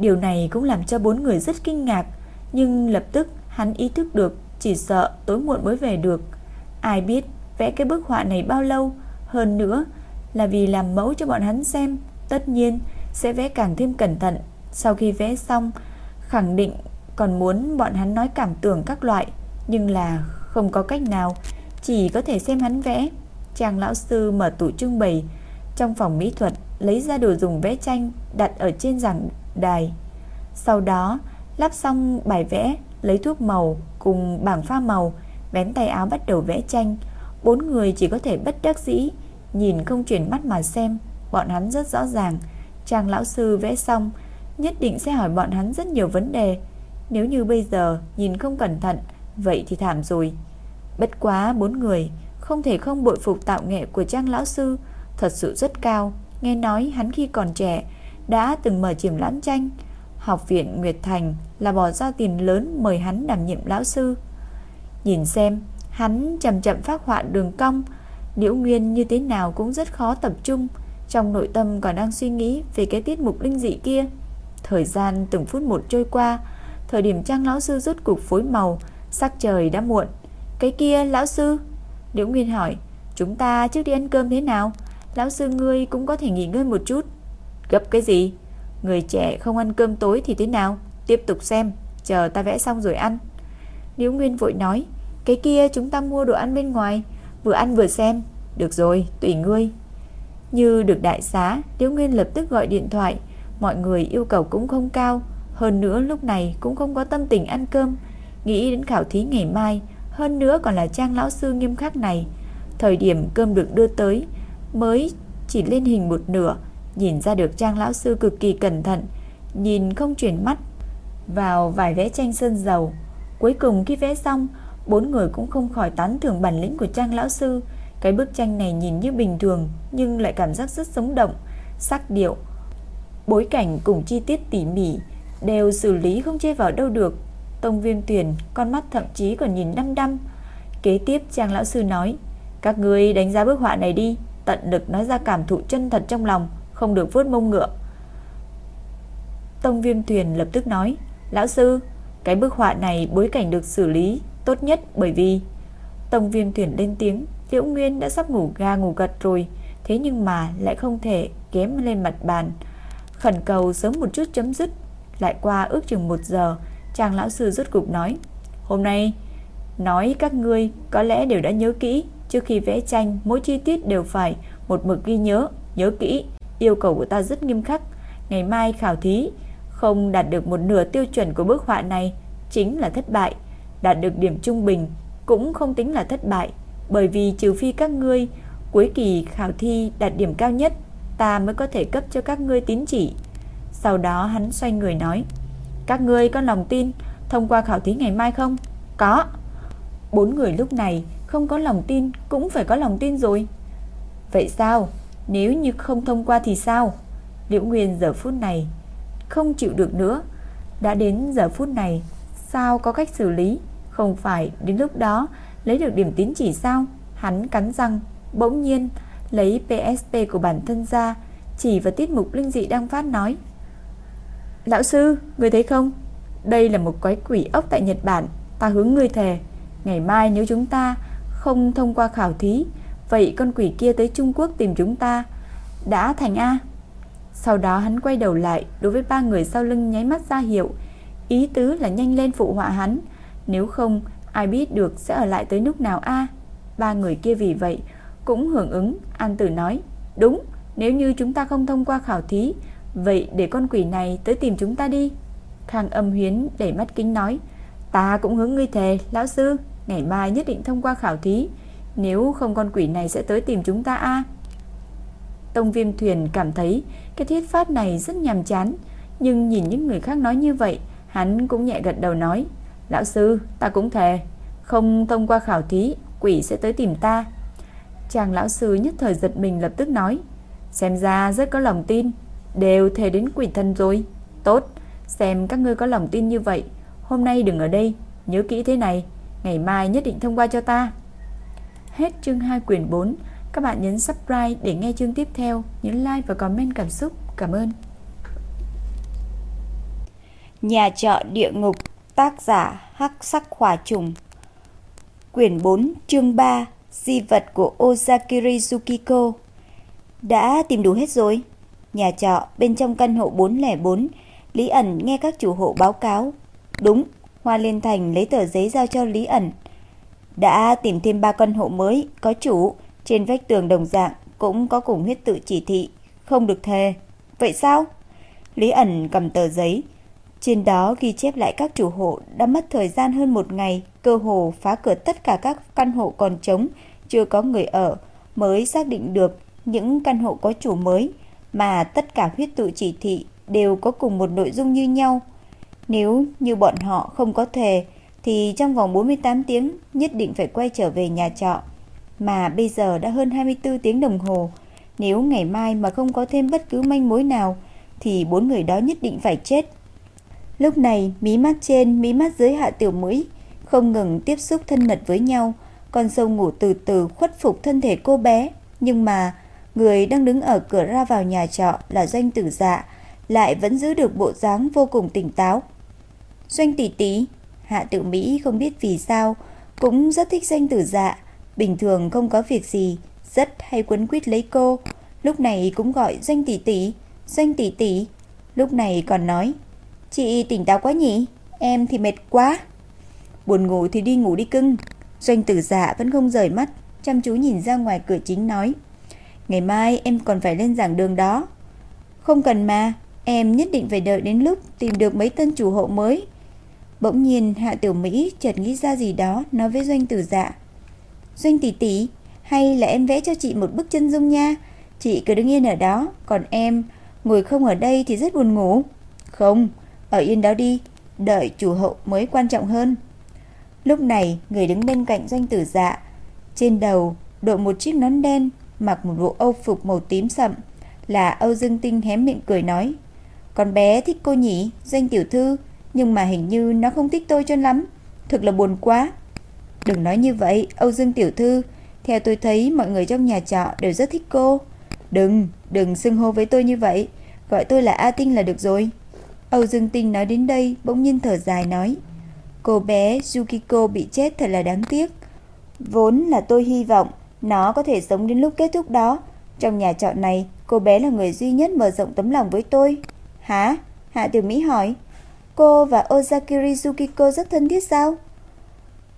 Điều này cũng làm cho bốn người rất kinh ngạc, nhưng lập tức hắn ý thức được chỉ sợ tối muộn mới về được. Ai biết vẽ cái bức họa này bao lâu, hơn nữa là vì làm mẫu cho bọn hắn xem, tất nhiên sẽ vẽ càng thêm cẩn thận. Sau khi vẽ xong, khẳng định còn muốn bọn hắn nói cảm tưởng các loại, nhưng là không có cách nào, chỉ có thể xem hắn vẽ. chàng lão sư mở tủ trưng bày trong phòng mỹ thuật, lấy ra đồ dùng vẽ tranh đặt ở trên giảng đài. Sau đó, lắp xong bài vẽ, lấy thuốc màu cùng bảng pha màu, vén tay áo bắt đầu vẽ tranh. Bốn người chỉ có thể bất đắc dĩ, nhìn không chuyển mắt mà xem. bọn hắn rất rõ ràng, Trang lão sư vẽ xong, nhất định sẽ hỏi bọn hắn rất nhiều vấn đề. Nếu như bây giờ nhìn không cẩn thận, vậy thì thảm rồi. Bất quá bốn người, không thể không bội phục tạo nghệ của Trang lão sư, thật sự rất cao. Nghe nói hắn khi còn trẻ đã từng mở triển lãm tranh, học viện Nguyệt Thành là bỏ ra tiền lớn mời hắn đảm nhiệm lão sư. Nhìn xem, hắn chậm chậm phát họa đường cong, Liễu Nguyên như thế nào cũng rất khó tập trung, trong nội tâm còn đang suy nghĩ về cái tiết mục linh dị kia. Thời gian từng phút một trôi qua, thời điểm Trang lão sư rút cục phối màu, sắc trời đã muộn. Cái kia lão sư? Liễu Nguyên hỏi, chúng ta trước đi ăn cơm thế nào? Lão sư ngươi cũng có thể nghỉ ngơi một chút. Gấp cái gì? Người trẻ không ăn cơm tối thì thế nào? Tiếp tục xem, chờ ta vẽ xong rồi ăn. Liễu Nguyên vội nói, cái kia chúng ta mua đồ ăn bên ngoài, vừa ăn vừa xem. Được rồi, tùy ngươi. Như được đại xá, Liễu Nguyên lập tức gọi điện thoại, mọi người yêu cầu cũng không cao, hơn nữa lúc này cũng không có tâm tình ăn cơm, nghĩ đến khảo thí ngày mai, hơn nữa còn là trang lão sư nghiêm khắc này. Thời điểm cơm được đưa tới, mới chỉ lên hình một nửa, nhìn ra được trang lão sư cực kỳ cẩn thận, nhìn không chuyển mắt vào vài vẽ tranh sơn dầu. Cuối cùng khi vẽ xong, bốn người cũng không khỏi tán thưởng bản lĩnh của trang lão sư. Cái bức tranh này nhìn như bình thường nhưng lại cảm giác rất sống động, sắc điệu, bối cảnh cùng chi tiết tỉ mỉ đều xử lý không chê vào đâu được. Tông Viêm Tuyền con mắt thậm chí còn nhìn đăm đăm. Kế tiếp Trang lão sư nói: "Các ngươi đánh giá bức họa này đi, tận lực nói ra cảm thụ chân thật trong lòng, không được vuốt mông ngựa." Tông Viêm thuyền lập tức nói: "Lão sư, cái bức họa này bối cảnh được xử lý tốt nhất bởi vì..." Tông Viêm thuyền lên tiếng, Liễu Nguyên đã sắp ngủ ga ngủ gật rồi, thế nhưng mà lại không thể kém lên mặt bàn. Khẩn cầu sớm một chút chấm dứt. Lại qua ước chừng một giờ, chàng lão sư rốt cục nói, hôm nay nói các ngươi có lẽ đều đã nhớ kỹ, trước khi vẽ tranh mỗi chi tiết đều phải một mực ghi nhớ, nhớ kỹ. Yêu cầu của ta rất nghiêm khắc, ngày mai khảo thí không đạt được một nửa tiêu chuẩn của bức họa này chính là thất bại, đạt được điểm trung bình cũng không tính là thất bại, bởi vì trừ phi các ngươi cuối kỳ khảo thi đạt điểm cao nhất, ta mới có thể cấp cho các ngươi tín chỉ. Sau đó hắn xoay người nói, các ngươi có lòng tin thông qua khảo thí ngày mai không? Có. Bốn người lúc này không có lòng tin cũng phải có lòng tin rồi. Vậy sao? Nếu như không thông qua thì sao? Liễu Nguyên giờ phút này không chịu được nữa. Đã đến giờ phút này, sao có cách xử lý? Không phải đến lúc đó lấy được điểm tín chỉ sao? Hắn cắn răng, bỗng nhiên lấy PSP của bản thân ra, chỉ vào tiết mục linh dị đang phát nói. Lão sư, người thấy không? Đây là một quái quỷ ốc tại Nhật Bản, ta hướng người thề. Ngày mai nếu chúng ta không thông qua khảo thí, vậy con quỷ kia tới Trung Quốc tìm chúng ta. Đã thành A. Sau đó hắn quay đầu lại, đối với ba người sau lưng nháy mắt ra hiệu. Ý tứ là nhanh lên phụ họa hắn. Nếu không, ai biết được sẽ ở lại tới lúc nào A. Ba người kia vì vậy, cũng hưởng ứng. An Tử nói, đúng, nếu như chúng ta không thông qua khảo thí, Vậy để con quỷ này tới tìm chúng ta đi Khang âm huyến đẩy mắt kính nói Ta cũng hướng ngươi thề Lão sư Ngày mai nhất định thông qua khảo thí nếu không con quỷ này sẽ tới tìm chúng ta a Tông viêm thuyền cảm thấy Cái thiết pháp này rất nhàm chán Nhưng nhìn những người khác nói như vậy Hắn cũng nhẹ gật đầu nói Lão sư ta cũng thề Không thông qua khảo thí Quỷ sẽ tới tìm ta. Chàng lão sư nhất thời giật mình lập tức nói Xem ra rất có lòng tin Đều thề đến quỷ thân rồi. Tốt, xem các ngươi có lòng tin như vậy Hôm nay đừng ở đây Nhớ kỹ thế này Ngày mai nhất định thông qua cho ta. Hết chương 2 quyển 4 Các bạn nhấn subscribe để nghe chương tiếp theo Nhấn like và comment cảm xúc. Cảm ơn. Nhà trọ địa ngục Tác giả Hắc sắc hỏa trùng. Quyển 4 chương 3 Di vật của Ozakiri Tsukiko. Đã tìm đủ hết rồi. Nhà trọ bên trong căn hộ 404, Lý ẩn nghe các chủ hộ báo cáo. Đúng, Hoa Liên Thành lấy tờ giấy giao cho Lý ẩn. Đã tìm thêm ba căn hộ mới, có chủ, trên vách tường đồng dạng cũng có cùng huyết tự chỉ thị, không được thề. Vậy sao? Lý ẩn cầm tờ giấy, trên đó ghi chép lại các chủ hộ đã mất thời gian hơn một ngày, cơ hồ phá cửa tất cả các căn hộ còn trống, chưa có người ở, mới xác định được những căn hộ có chủ mới mà tất cả huyết tự chỉ thị đều có cùng một nội dung như nhau. Nếu như bọn họ không có thể thì trong vòng 48 tiếng nhất định phải quay trở về nhà trọ. Mà bây giờ đã hơn 24 tiếng đồng hồ, nếu ngày mai mà không có thêm bất cứ manh mối nào thì bốn người đó nhất định phải chết. Lúc này, mí mắt trên, mí mắt dưới hạ tiểu mũi không ngừng tiếp xúc thân mật với nhau, con sâu ngủ từ từ khuất phục thân thể cô bé, nhưng mà người đang đứng ở cửa ra vào nhà trọ là Doanh Tử Dạ, lại vẫn giữ được bộ dáng vô cùng tỉnh táo. Doanh tỷ tỷ, Hạ Tự Mỹ không biết vì sao cũng rất thích danh Tử Dạ, bình thường không có việc gì, rất hay quấn quýt lấy cô, lúc này cũng gọi Doanh tỷ tỷ, Doanh tỷ tỷ, lúc này còn nói: "Chị tỉnh táo quá nhỉ, em thì mệt quá." Buồn ngủ thì đi ngủ đi cưng. Doanh Tử Dạ vẫn không rời mắt, chăm chú nhìn ra ngoài cửa chính nói: "Ngày mai em còn phải lên giảng đường đó." "Không cần mà, em nhất định phải đợi đến lúc tìm được mấy tân chủ hộ mới." Bỗng nhiên Hạ Tiểu Mỹ chợt nghĩ ra gì đó nói với Doanh Tử Dạ. "Doanh tỷ tỷ, hay là em vẽ cho chị một bức chân dung nha, chị cứ đứng yên ở đó, còn em ngồi không ở đây thì rất buồn ngủ." "Không, ở yên đó đi, đợi chủ hậu mới quan trọng hơn." Lúc này, người đứng bên cạnh doanh tử dạ, trên đầu đội một chiếc nón đen, mặc một bộ âu phục màu tím sậm, là Âu Dương Tinh hé miệng cười nói: "Con bé thích cô nhỉ, doanh tiểu thư, nhưng mà hình như nó không thích tôi cho lắm, thực là buồn quá." "Đừng nói như vậy, Âu Dương tiểu thư, theo tôi thấy mọi người trong nhà trọ đều rất thích cô." "Đừng, đừng xưng hô với tôi như vậy, gọi tôi là A Tinh là được rồi." Âu Dương Tinh nói đến đây, bỗng nhiên thở dài nói: Cô bé Yukiko bị chết thật là đáng tiếc. Vốn là tôi hy vọng nó có thể sống đến lúc kết thúc đó. Trong nhà trọ này, cô bé là người duy nhất mở rộng tấm lòng với tôi. Hả? Hạ Tiểu Mỹ hỏi. Cô và Ozakiri Yukiko rất thân thiết sao?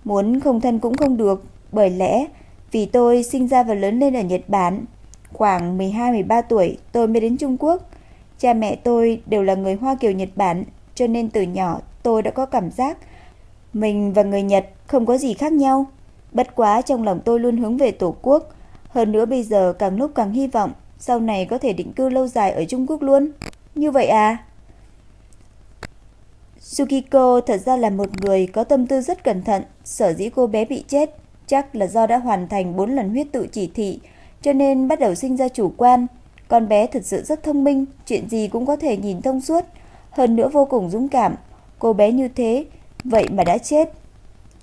Muốn không thân cũng không được, bởi lẽ vì tôi sinh ra và lớn lên ở Nhật Bản. Khoảng 12-13 tuổi tôi mới đến Trung Quốc. Cha mẹ tôi đều là người Hoa Kiều Nhật Bản, cho nên từ nhỏ tôi đã có cảm giác mình và người Nhật không có gì khác nhau. Bất quá trong lòng tôi luôn hướng về Tổ quốc. Hơn nữa bây giờ càng lúc càng hy vọng sau này có thể định cư lâu dài ở Trung Quốc luôn. Như vậy à? Sukiko thật ra là một người có tâm tư rất cẩn thận, sở dĩ cô bé bị chết chắc là do đã hoàn thành 4 lần huyết tự chỉ thị, cho nên bắt đầu sinh ra chủ quan. Con bé thật sự rất thông minh, chuyện gì cũng có thể nhìn thông suốt, hơn nữa vô cùng dũng cảm. Cô bé như thế Vậy mà đã chết.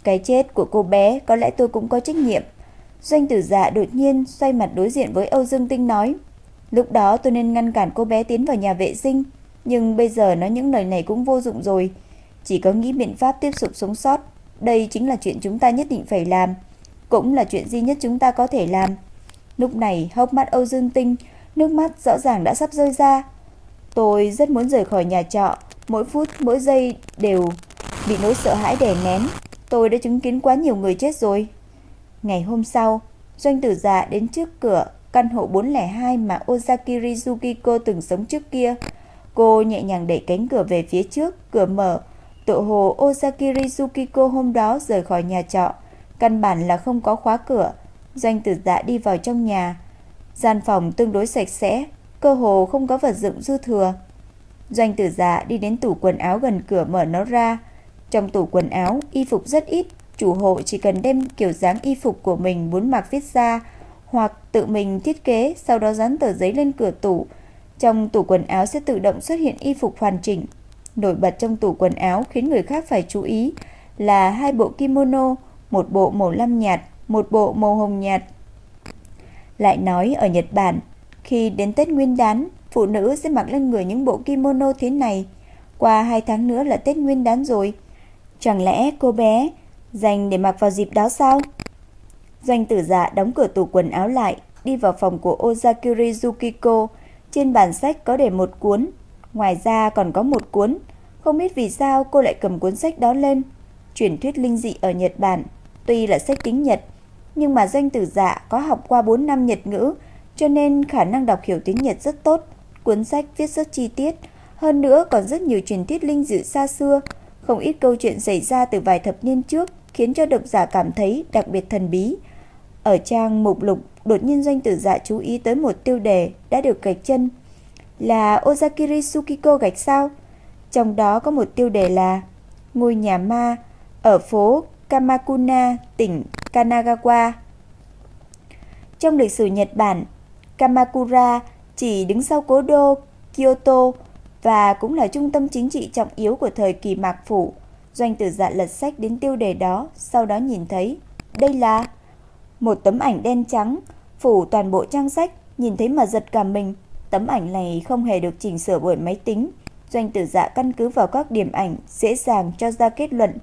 Cái chết của cô bé có lẽ tôi cũng có trách nhiệm. Doanh tử dạ đột nhiên xoay mặt đối diện với Âu Dương Tinh nói. Lúc đó tôi nên ngăn cản cô bé tiến vào nhà vệ sinh. Nhưng bây giờ nói những lời này cũng vô dụng rồi. Chỉ có nghĩ biện pháp tiếp tục sống sót. Đây chính là chuyện chúng ta nhất định phải làm. Cũng là chuyện duy nhất chúng ta có thể làm. Lúc này hốc mắt Âu Dương Tinh, nước mắt rõ ràng đã sắp rơi ra. Tôi rất muốn rời khỏi nhà trọ. Mỗi phút, mỗi giây đều Bị nỗi sợ hãi đè nén, tôi đã chứng kiến quá nhiều người chết rồi. Ngày hôm sau, doanh tử già đến trước cửa căn hộ 402 mà Ozaki Rizukiko từng sống trước kia. Cô nhẹ nhàng đẩy cánh cửa về phía trước, cửa mở. Tự hồ Osakiri Tsukiko hôm đó rời khỏi nhà trọ, căn bản là không có khóa cửa. Doanh tử dạ đi vào trong nhà. Gian phòng tương đối sạch sẽ, cơ hồ không có vật dụng dư thừa. Doanh tử dạ đi đến tủ quần áo gần cửa mở nó ra, trong tủ quần áo, y phục rất ít, chủ hộ chỉ cần đem kiểu dáng y phục của mình muốn mặc viết ra hoặc tự mình thiết kế, sau đó dán tờ giấy lên cửa tủ. Trong tủ quần áo sẽ tự động xuất hiện y phục hoàn chỉnh. Nổi bật trong tủ quần áo khiến người khác phải chú ý là hai bộ kimono, một bộ màu lam nhạt, một bộ màu hồng nhạt. Lại nói ở Nhật Bản, khi đến Tết Nguyên đán, phụ nữ sẽ mặc lên người những bộ kimono thế này. Qua hai tháng nữa là Tết Nguyên đán rồi. Chẳng lẽ cô bé dành để mặc vào dịp đó sao? Doanh tử dạ đóng cửa tủ quần áo lại, đi vào phòng của Ozakiri Yukiko. Trên bàn sách có để một cuốn, ngoài ra còn có một cuốn. Không biết vì sao cô lại cầm cuốn sách đó lên. Truyền thuyết linh dị ở Nhật Bản, tuy là sách tiếng Nhật, nhưng mà doanh tử dạ có học qua 4 năm Nhật ngữ, cho nên khả năng đọc hiểu tiếng Nhật rất tốt. Cuốn sách viết rất chi tiết, hơn nữa còn rất nhiều truyền thuyết linh dị xa xưa, không ít câu chuyện xảy ra từ vài thập niên trước khiến cho độc giả cảm thấy đặc biệt thần bí. Ở trang mục lục, đột nhiên doanh tử dạ chú ý tới một tiêu đề đã được gạch chân. là Ozakiri Tsukiko gạch sao? Trong đó có một tiêu đề là Ngôi nhà ma ở phố Kamakuna, tỉnh Kanagawa. Trong lịch sử Nhật Bản, Kamakura chỉ đứng sau cố đô Kyoto và cũng là trung tâm chính trị trọng yếu của thời kỳ Mạc Phủ. Doanh tử dạ lật sách đến tiêu đề đó, sau đó nhìn thấy. Đây là một tấm ảnh đen trắng, phủ toàn bộ trang sách, nhìn thấy mà giật cả mình. Tấm ảnh này không hề được chỉnh sửa bởi máy tính. Doanh tử dạ căn cứ vào các điểm ảnh, dễ dàng cho ra kết luận.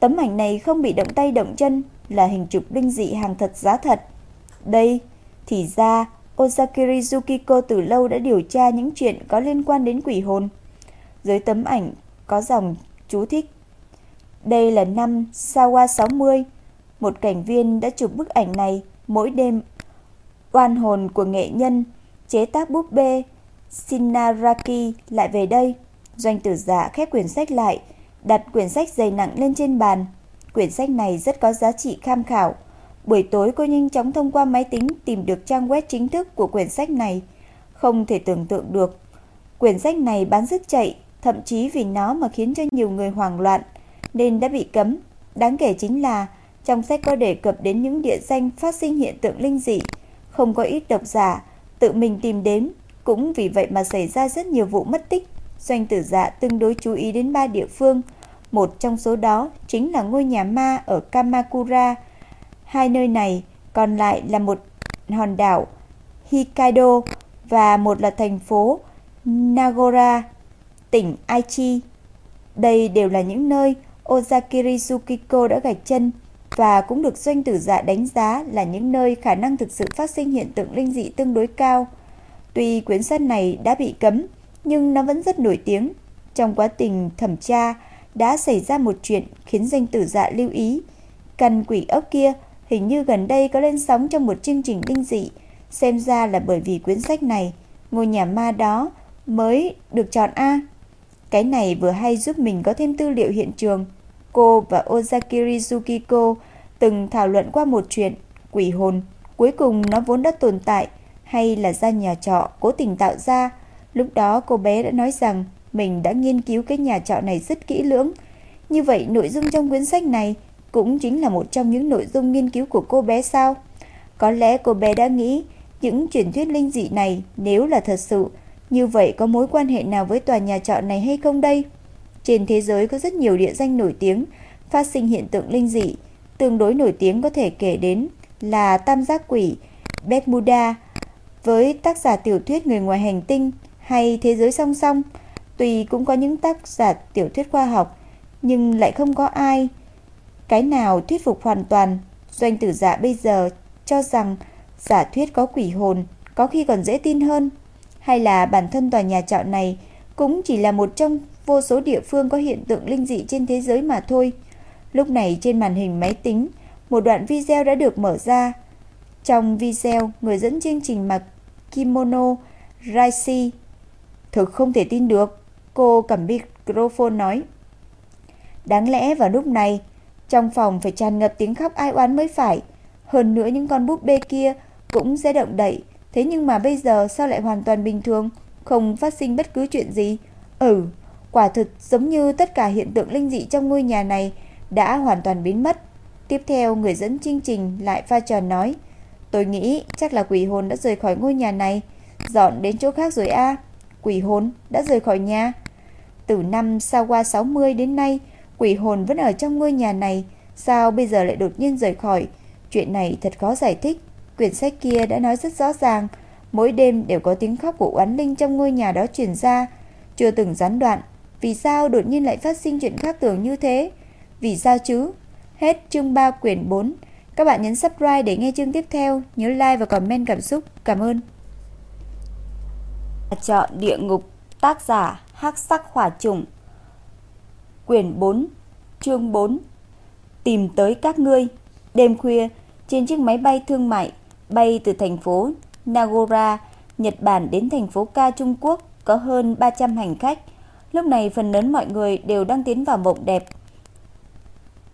Tấm ảnh này không bị động tay động chân, là hình chụp linh dị hàng thật giá thật. Đây, thì ra, Osakiri Yukiko từ lâu đã điều tra những chuyện có liên quan đến quỷ hồn. Dưới tấm ảnh có dòng chú thích. Đây là năm Sawa 60. Một cảnh viên đã chụp bức ảnh này mỗi đêm. Oan hồn của nghệ nhân, chế tác búp bê Shinaraki lại về đây. Doanh tử giả khép quyển sách lại, đặt quyển sách dày nặng lên trên bàn. Quyển sách này rất có giá trị tham khảo. Buổi tối cô nhanh chóng thông qua máy tính tìm được trang web chính thức của quyển sách này. Không thể tưởng tượng được. Quyển sách này bán rất chạy, thậm chí vì nó mà khiến cho nhiều người hoảng loạn, nên đã bị cấm. Đáng kể chính là trong sách có đề cập đến những địa danh phát sinh hiện tượng linh dị, không có ít độc giả, tự mình tìm đến, cũng vì vậy mà xảy ra rất nhiều vụ mất tích. Doanh tử dạ tương đối chú ý đến ba địa phương, một trong số đó chính là ngôi nhà ma ở Kamakura, Hai nơi này còn lại là một hòn đảo Hokkaido và một là thành phố Nagora, tỉnh Aichi. Đây đều là những nơi Ozakiri Tsukiko đã gạch chân và cũng được doanh tử dạ đánh giá là những nơi khả năng thực sự phát sinh hiện tượng linh dị tương đối cao. Tuy quyển sách này đã bị cấm, nhưng nó vẫn rất nổi tiếng. Trong quá trình thẩm tra, đã xảy ra một chuyện khiến doanh tử dạ lưu ý. Căn quỷ ốc kia hình như gần đây có lên sóng trong một chương trình linh dị, xem ra là bởi vì quyển sách này, ngôi nhà ma đó mới được chọn A. Cái này vừa hay giúp mình có thêm tư liệu hiện trường. Cô và Ozakiri Yukiko từng thảo luận qua một chuyện, quỷ hồn, cuối cùng nó vốn đã tồn tại hay là ra nhà trọ cố tình tạo ra. Lúc đó cô bé đã nói rằng mình đã nghiên cứu cái nhà trọ này rất kỹ lưỡng. Như vậy nội dung trong quyển sách này cũng chính là một trong những nội dung nghiên cứu của cô bé sao? Có lẽ cô bé đã nghĩ những truyền thuyết linh dị này nếu là thật sự, như vậy có mối quan hệ nào với tòa nhà trọ này hay không đây? Trên thế giới có rất nhiều địa danh nổi tiếng phát sinh hiện tượng linh dị, tương đối nổi tiếng có thể kể đến là Tam giác quỷ, Bermuda, với tác giả tiểu thuyết người ngoài hành tinh hay thế giới song song. Tuy cũng có những tác giả tiểu thuyết khoa học, nhưng lại không có ai cái nào thuyết phục hoàn toàn, doanh tử giả bây giờ cho rằng giả thuyết có quỷ hồn có khi còn dễ tin hơn. Hay là bản thân tòa nhà trọ này cũng chỉ là một trong vô số địa phương có hiện tượng linh dị trên thế giới mà thôi. Lúc này trên màn hình máy tính, một đoạn video đã được mở ra. Trong video, người dẫn chương trình mặc kimono Raisi. Thực không thể tin được, cô cầm microphone nói. Đáng lẽ vào lúc này, trong phòng phải tràn ngập tiếng khóc ai oán mới phải. Hơn nữa những con búp bê kia cũng sẽ động đậy. Thế nhưng mà bây giờ sao lại hoàn toàn bình thường, không phát sinh bất cứ chuyện gì? Ừ, quả thực giống như tất cả hiện tượng linh dị trong ngôi nhà này đã hoàn toàn biến mất. Tiếp theo người dẫn chương trình lại pha trò nói. Tôi nghĩ chắc là quỷ hồn đã rời khỏi ngôi nhà này, dọn đến chỗ khác rồi a. Quỷ hồn đã rời khỏi nhà. Từ năm sau qua 60 đến nay, Quỷ hồn vẫn ở trong ngôi nhà này, sao bây giờ lại đột nhiên rời khỏi? Chuyện này thật khó giải thích. Quyển sách kia đã nói rất rõ ràng, mỗi đêm đều có tiếng khóc của oán linh trong ngôi nhà đó truyền ra, chưa từng gián đoạn. Vì sao đột nhiên lại phát sinh chuyện khác tưởng như thế? Vì sao chứ? Hết chương 3 quyển 4. Các bạn nhấn subscribe để nghe chương tiếp theo. Nhớ like và comment cảm xúc. Cảm ơn. Chọn địa ngục, Tác giả hắc sắc hỏa trùng Quyển 4 Chương 4 Tìm tới các ngươi Đêm khuya, Trên chiếc máy bay thương mại Bay từ thành phố Nagora, Nhật Bản đến thành phố Ka Trung Quốc Có hơn 300 hành khách Lúc này phần lớn mọi người đều đang tiến vào mộng đẹp.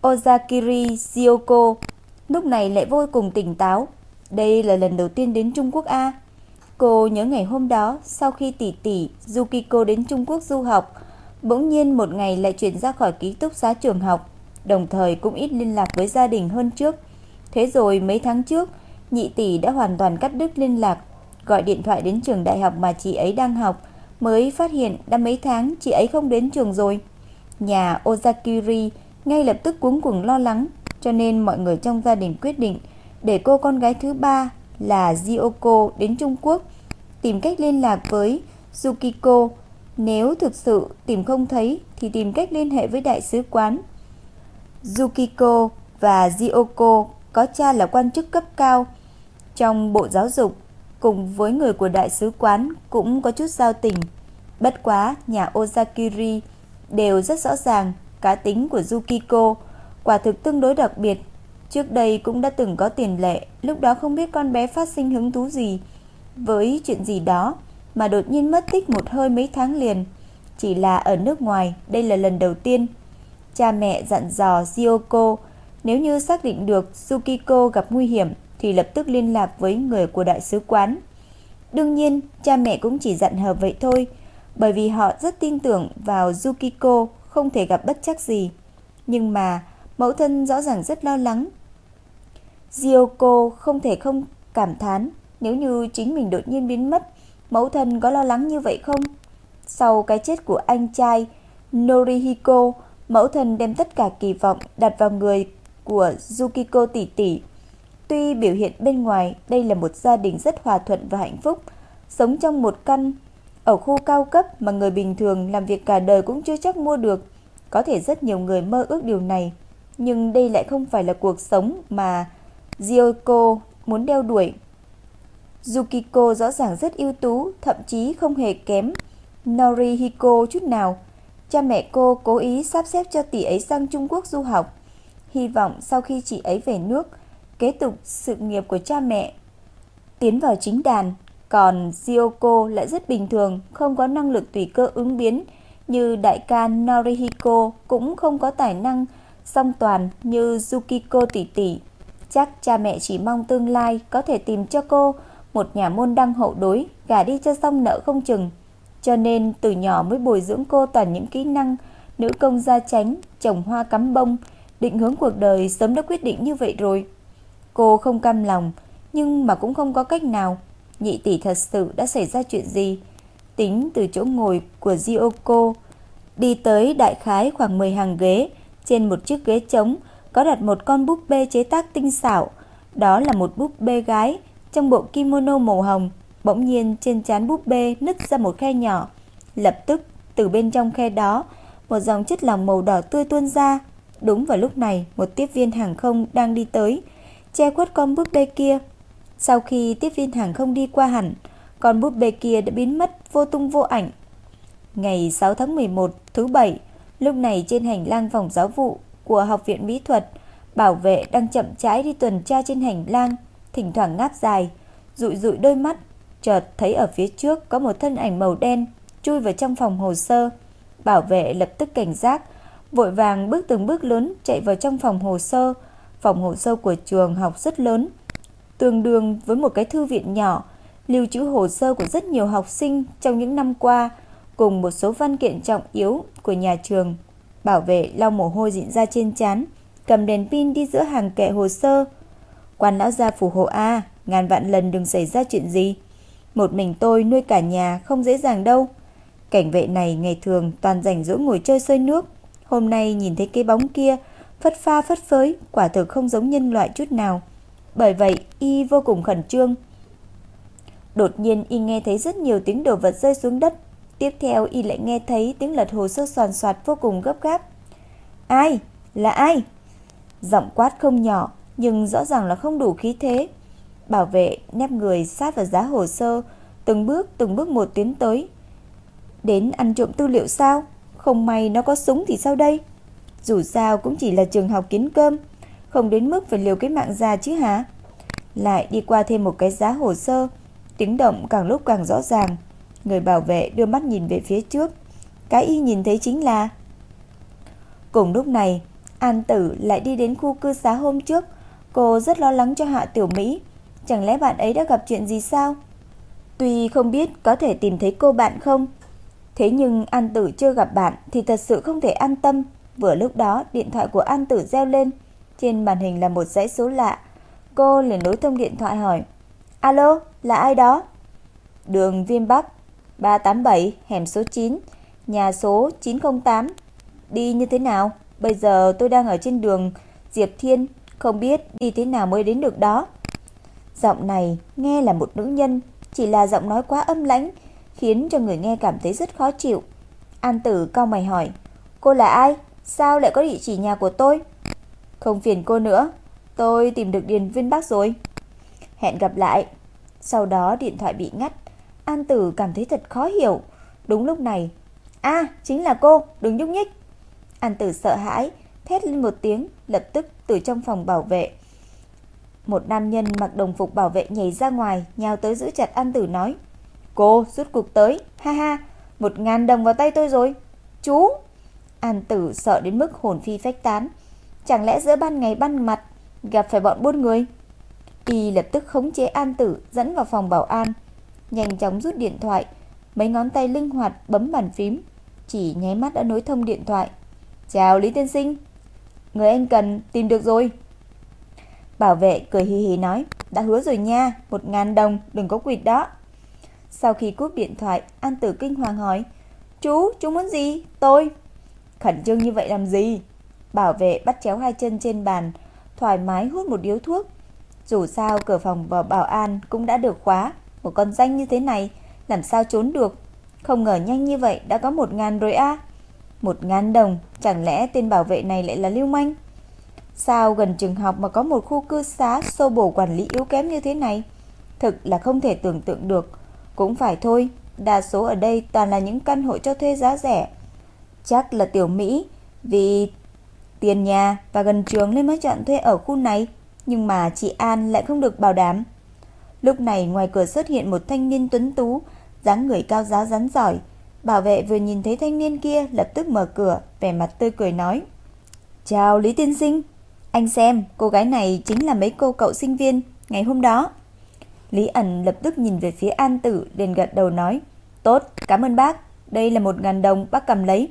Ozakiri Shioko Lúc này lại vô cùng tỉnh táo. Đây là lần đầu tiên đến Trung Quốc A. Cô nhớ ngày hôm đó, sau khi tỷ tỷ Yukiko đến Trung Quốc du học, bỗng nhiên một ngày lại chuyển ra khỏi ký túc xá trường học, đồng thời cũng ít liên lạc với gia đình hơn trước. Thế rồi mấy tháng trước, nhị tỷ đã hoàn toàn cắt đứt liên lạc, gọi điện thoại đến trường đại học mà chị ấy đang học, mới phát hiện đã mấy tháng chị ấy không đến trường rồi. Nhà Ozakiri ngay lập tức cuống cuồng lo lắng, cho nên mọi người trong gia đình quyết định để cô con gái thứ ba là Jioko đến Trung Quốc tìm cách liên lạc với Yukiko. Nếu thực sự tìm không thấy thì tìm cách liên hệ với đại sứ quán. Yukiko và Jioko có cha là quan chức cấp cao trong bộ giáo dục, cùng với người của đại sứ quán cũng có chút giao tình. Bất quá, nhà Ozakiri đều rất rõ ràng cá tính của Yukiko quả thực tương đối đặc biệt. Trước đây cũng đã từng có tiền lệ, lúc đó không biết con bé phát sinh hứng thú gì với chuyện gì đó mà đột nhiên mất tích một hơi mấy tháng liền. Chỉ là ở nước ngoài, đây là lần đầu tiên. Cha mẹ dặn dò Yoko, nếu như xác định được Yukiko gặp nguy hiểm thì lập tức liên lạc với người của đại sứ quán. Đương nhiên, cha mẹ cũng chỉ dặn hợp vậy thôi, bởi vì họ rất tin tưởng vào Yukiko không thể gặp bất chắc gì. Nhưng mà mẫu thân rõ ràng rất lo lắng. Ryoko không thể không cảm thán nếu như chính mình đột nhiên biến mất, mẫu thân có lo lắng như vậy không? Sau cái chết của anh trai Norihiko, mẫu thân đem tất cả kỳ vọng đặt vào người của Yukiko tỷ tỷ. Tuy biểu hiện bên ngoài đây là một gia đình rất hòa thuận và hạnh phúc, sống trong một căn ở khu cao cấp mà người bình thường làm việc cả đời cũng chưa chắc mua được. Có thể rất nhiều người mơ ước điều này, nhưng đây lại không phải là cuộc sống mà Ryoko muốn đeo đuổi. Yukiko rõ ràng rất ưu tú, thậm chí không hề kém Norihiko chút nào. Cha mẹ cô cố ý sắp xếp cho tỷ ấy sang Trung Quốc du học, hy vọng sau khi chị ấy về nước, kế tục sự nghiệp của cha mẹ, tiến vào chính đàn. Còn Ryoko lại rất bình thường, không có năng lực tùy cơ ứng biến như đại ca Norihiko, cũng không có tài năng song toàn như Yukiko tỷ tỷ. Chắc cha mẹ chỉ mong tương lai có thể tìm cho cô một nhà môn đăng hậu đối, gả đi cho xong nợ không chừng. Cho nên từ nhỏ mới bồi dưỡng cô toàn những kỹ năng nữ công gia tránh, trồng hoa cắm bông, định hướng cuộc đời sớm đã quyết định như vậy rồi. Cô không cam lòng, nhưng mà cũng không có cách nào. Nhị tỷ thật sự đã xảy ra chuyện gì? Tính từ chỗ ngồi của Ryoko đi tới đại khái khoảng 10 hàng ghế, trên một chiếc ghế trống có đặt một con búp bê chế tác tinh xảo. Đó là một búp bê gái trong bộ kimono màu hồng. Bỗng nhiên trên trán búp bê nứt ra một khe nhỏ. Lập tức từ bên trong khe đó, một dòng chất lỏng màu đỏ tươi tuôn ra. Đúng vào lúc này, một tiếp viên hàng không đang đi tới, che khuất con búp bê kia. Sau khi tiếp viên hàng không đi qua hẳn, con búp bê kia đã biến mất vô tung vô ảnh. Ngày 6 tháng 11, thứ bảy, lúc này trên hành lang phòng giáo vụ của Học viện Mỹ thuật, bảo vệ đang chậm trái đi tuần tra trên hành lang, thỉnh thoảng ngáp dài, dụi dụi đôi mắt, chợt thấy ở phía trước có một thân ảnh màu đen chui vào trong phòng hồ sơ. Bảo vệ lập tức cảnh giác, vội vàng bước từng bước lớn chạy vào trong phòng hồ sơ. Phòng hồ sơ của trường học rất lớn, tương đương với một cái thư viện nhỏ, lưu trữ hồ sơ của rất nhiều học sinh trong những năm qua, cùng một số văn kiện trọng yếu của nhà trường. Bảo vệ lau mồ hôi dịn ra trên chán, cầm đèn pin đi giữa hàng kệ hồ sơ. Quan lão gia phù hộ A, ngàn vạn lần đừng xảy ra chuyện gì. Một mình tôi nuôi cả nhà không dễ dàng đâu. Cảnh vệ này ngày thường toàn rảnh rỗi ngồi chơi sơi nước. Hôm nay nhìn thấy cái bóng kia, phất pha phất phới, quả thực không giống nhân loại chút nào. Bởi vậy, y vô cùng khẩn trương. Đột nhiên y nghe thấy rất nhiều tiếng đồ vật rơi xuống đất. Tiếp theo y lại nghe thấy tiếng lật hồ sơ soàn soạt vô cùng gấp gáp. Ai? Là ai? Giọng quát không nhỏ, nhưng rõ ràng là không đủ khí thế. Bảo vệ nép người sát vào giá hồ sơ, từng bước từng bước một tiến tới. Đến ăn trộm tư liệu sao? Không may nó có súng thì sao đây? Dù sao cũng chỉ là trường học kiến cơm, không đến mức phải liều cái mạng già chứ hả? Lại đi qua thêm một cái giá hồ sơ, tiếng động càng lúc càng rõ ràng. Người bảo vệ đưa mắt nhìn về phía trước, cái y nhìn thấy chính là... Cùng lúc này, An Tử lại đi đến khu cư xá hôm trước, cô rất lo lắng cho Hạ Tiểu Mỹ. Chẳng lẽ bạn ấy đã gặp chuyện gì sao? Tuy không biết có thể tìm thấy cô bạn không, thế nhưng An Tử chưa gặp bạn thì thật sự không thể an tâm. Vừa lúc đó, điện thoại của An Tử reo lên, trên màn hình là một dãy số lạ. Cô liền nối thông điện thoại hỏi: "Alo, là ai đó?" "Đường Viêm Bắc, 387, hẻm số 9, nhà số 908. Đi như thế nào? Bây giờ tôi đang ở trên đường Diệp Thiên, không biết đi thế nào mới đến được đó." Giọng này nghe là một nữ nhân, chỉ là giọng nói quá âm lãnh, khiến cho người nghe cảm thấy rất khó chịu. An Tử cau mày hỏi, cô là ai? Sao lại có địa chỉ nhà của tôi? Không phiền cô nữa, tôi tìm được Điền Viên Bắc rồi. Hẹn gặp lại. Sau đó điện thoại bị ngắt. An Tử cảm thấy thật khó hiểu. Đúng lúc này, a chính là cô, đừng nhúc nhích. An Tử sợ hãi, thét lên một tiếng, lập tức từ trong phòng bảo vệ một nam nhân mặc đồng phục bảo vệ nhảy ra ngoài, nhào tới giữ chặt An Tử nói. Cô, rút cuộc tới, ha ha, một ngàn đồng vào tay tôi rồi. Chú! An Tử sợ đến mức hồn phi phách tán. Chẳng lẽ giữa ban ngày ban mặt, gặp phải bọn buôn người? Y lập tức khống chế An Tử dẫn vào phòng bảo an. Nhanh chóng rút điện thoại, mấy ngón tay linh hoạt bấm bàn phím. Chỉ nháy mắt đã nối thông điện thoại. Chào Lý Tiên Sinh. Người anh cần tìm được rồi. Bảo vệ cười hì hì nói, đã hứa rồi nha, một ngàn đồng, đừng có quỵt đó. Sau khi cúp điện thoại, An Tử kinh hoàng hỏi, chú, chú muốn gì? Tôi. Khẩn trương như vậy làm gì? Bảo vệ bắt chéo hai chân trên bàn, thoải mái hút một điếu thuốc. Dù sao cửa phòng bảo, bảo an cũng đã được khóa, một con danh như thế này, làm sao trốn được? Không ngờ nhanh như vậy đã có một ngàn rồi a Một ngàn đồng, chẳng lẽ tên bảo vệ này lại là lưu manh? Sao gần trường học mà có một khu cư xá xô bổ quản lý yếu kém như thế này? Thực là không thể tưởng tượng được. Cũng phải thôi, đa số ở đây toàn là những căn hộ cho thuê giá rẻ. Chắc là tiểu Mỹ vì tiền nhà và gần trường nên mới chọn thuê ở khu này. Nhưng mà chị An lại không được bảo đảm. Lúc này ngoài cửa xuất hiện một thanh niên tuấn tú, dáng người cao giáo rắn giỏi. Bảo vệ vừa nhìn thấy thanh niên kia lập tức mở cửa, vẻ mặt tươi cười nói. Chào Lý Tiên Sinh. Anh xem, cô gái này chính là mấy cô cậu sinh viên ngày hôm đó. Lý ẩn lập tức nhìn về phía An Tử liền gật đầu nói. Tốt, cảm ơn bác. Đây là một ngàn đồng bác cầm lấy.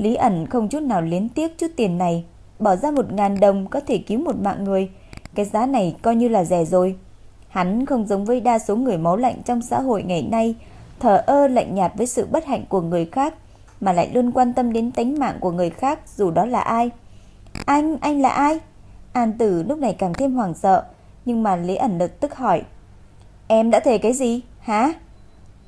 Lý ẩn không chút nào liến tiếc chút tiền này. Bỏ ra một ngàn đồng có thể cứu một mạng người. Cái giá này coi như là rẻ rồi. Hắn không giống với đa số người máu lạnh trong xã hội ngày nay, thờ ơ lạnh nhạt với sự bất hạnh của người khác, mà lại luôn quan tâm đến tính mạng của người khác dù đó là ai. Anh, anh là ai? An Tử lúc này càng thêm hoảng sợ, nhưng mà Lý ẩn lập tức hỏi. Em đã thề cái gì, hả?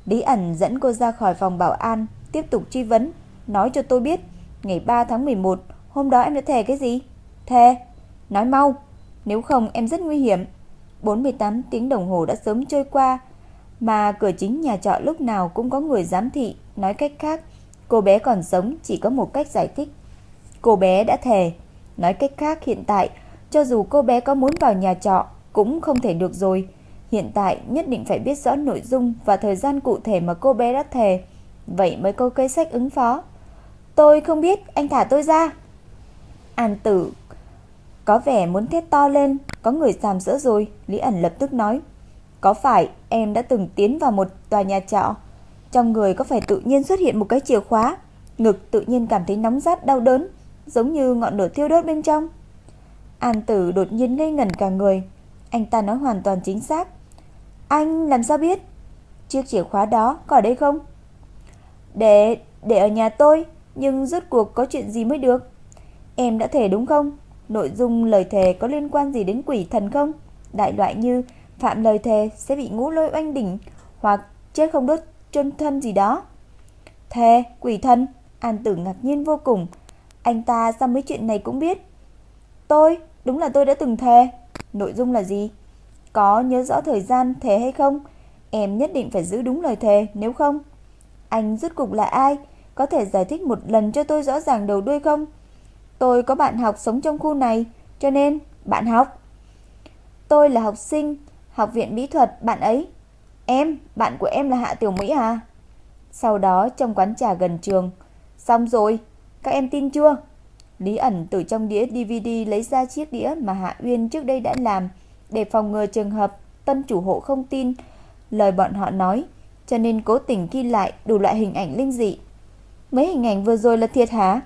Lý ẩn dẫn cô ra khỏi phòng bảo an, tiếp tục truy vấn. Nói cho tôi biết, ngày 3 tháng 11, hôm đó em đã thề cái gì? Thề. Nói mau, nếu không em rất nguy hiểm. 48 tiếng đồng hồ đã sớm trôi qua, mà cửa chính nhà trọ lúc nào cũng có người giám thị. Nói cách khác, cô bé còn sống chỉ có một cách giải thích. Cô bé đã thề. Nói cách khác hiện tại cho dù cô bé có muốn vào nhà trọ cũng không thể được rồi. Hiện tại nhất định phải biết rõ nội dung và thời gian cụ thể mà cô bé đã thề. Vậy mới có kế sách ứng phó. Tôi không biết, anh thả tôi ra. An tử có vẻ muốn thét to lên, có người sàm sỡ rồi, Lý ẩn lập tức nói. Có phải em đã từng tiến vào một tòa nhà trọ? Trong người có phải tự nhiên xuất hiện một cái chìa khóa? Ngực tự nhiên cảm thấy nóng rát đau đớn, giống như ngọn lửa thiêu đốt bên trong. An Tử đột nhiên ngây ngẩn cả người. Anh ta nói hoàn toàn chính xác. Anh làm sao biết? Chiếc chìa khóa đó có ở đây không? Để để ở nhà tôi, nhưng rốt cuộc có chuyện gì mới được? Em đã thể đúng không? Nội dung lời thề có liên quan gì đến quỷ thần không? Đại loại như phạm lời thề sẽ bị ngũ lôi oanh đỉnh hoặc chết không đốt chôn thân gì đó. Thề, quỷ thần, An Tử ngạc nhiên vô cùng. Anh ta sao mấy chuyện này cũng biết? Tôi, Đúng là tôi đã từng thề. Nội dung là gì? Có nhớ rõ thời gian thề hay không? Em nhất định phải giữ đúng lời thề, nếu không. Anh rốt cục là ai? Có thể giải thích một lần cho tôi rõ ràng đầu đuôi không? Tôi có bạn học sống trong khu này, cho nên bạn học. Tôi là học sinh, học viện mỹ thuật, bạn ấy. Em, bạn của em là Hạ Tiểu Mỹ à? Sau đó trong quán trà gần trường. Xong rồi, các em tin chưa? Lý ẩn từ trong đĩa DVD lấy ra chiếc đĩa mà Hạ Uyên trước đây đã làm để phòng ngừa trường hợp tân chủ hộ không tin lời bọn họ nói, cho nên cố tình ghi lại đủ loại hình ảnh linh dị. Mấy hình ảnh vừa rồi là thiệt hả?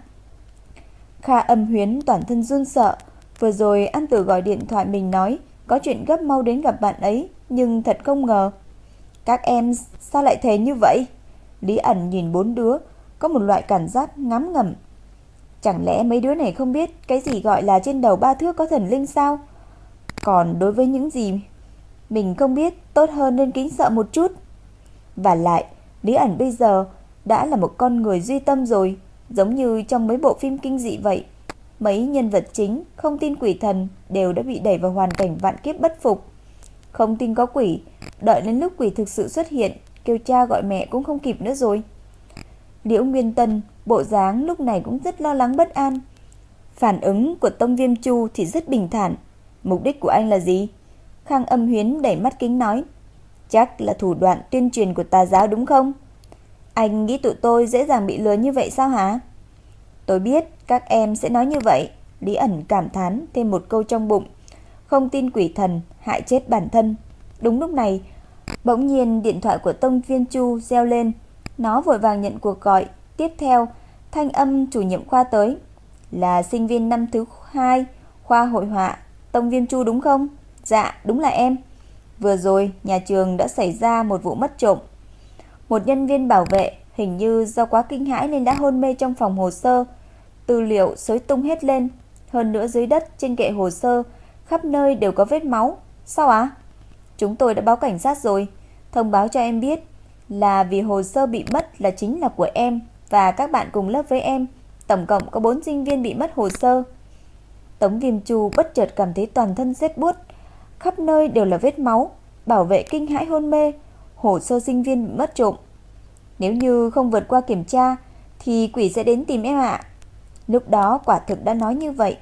Kha âm huyến toàn thân run sợ, vừa rồi An Tử gọi điện thoại mình nói có chuyện gấp mau đến gặp bạn ấy, nhưng thật không ngờ. Các em sao lại thế như vậy? Lý ẩn nhìn bốn đứa, có một loại cảm giác ngắm ngầm. Chẳng lẽ mấy đứa này không biết cái gì gọi là trên đầu ba thước có thần linh sao? Còn đối với những gì mình không biết, tốt hơn nên kính sợ một chút. Và lại, Lý ẩn bây giờ đã là một con người duy tâm rồi, giống như trong mấy bộ phim kinh dị vậy. Mấy nhân vật chính không tin quỷ thần đều đã bị đẩy vào hoàn cảnh vạn kiếp bất phục. Không tin có quỷ, đợi đến lúc quỷ thực sự xuất hiện, kêu cha gọi mẹ cũng không kịp nữa rồi. Liễu Nguyên Tân, bộ dáng lúc này cũng rất lo lắng bất an. Phản ứng của Tông Viêm Chu thì rất bình thản. Mục đích của anh là gì? Khang âm huyến đẩy mắt kính nói. Chắc là thủ đoạn tuyên truyền của tà giáo đúng không? Anh nghĩ tụi tôi dễ dàng bị lừa như vậy sao hả? Tôi biết các em sẽ nói như vậy. Lý ẩn cảm thán thêm một câu trong bụng. Không tin quỷ thần, hại chết bản thân. Đúng lúc này, bỗng nhiên điện thoại của Tông Viên Chu reo lên. Nó vội vàng nhận cuộc gọi. Tiếp theo, thanh âm chủ nhiệm khoa tới. Là sinh viên năm thứ hai, khoa hội họa. Tông Viên Chu đúng không? Dạ, đúng là em. Vừa rồi, nhà trường đã xảy ra một vụ mất trộm. Một nhân viên bảo vệ hình như do quá kinh hãi nên đã hôn mê trong phòng hồ sơ. Tư liệu xối tung hết lên, hơn nữa dưới đất trên kệ hồ sơ, khắp nơi đều có vết máu. Sao á? Chúng tôi đã báo cảnh sát rồi, thông báo cho em biết là vì hồ sơ bị mất là chính là của em và các bạn cùng lớp với em, tổng cộng có 4 sinh viên bị mất hồ sơ. Tống Viêm Chu bất chợt cảm thấy toàn thân rét buốt, khắp nơi đều là vết máu, bảo vệ kinh hãi hôn mê, hồ sơ sinh viên bị mất trộm. Nếu như không vượt qua kiểm tra thì quỷ sẽ đến tìm em ạ. Lúc đó quả thực đã nói như vậy,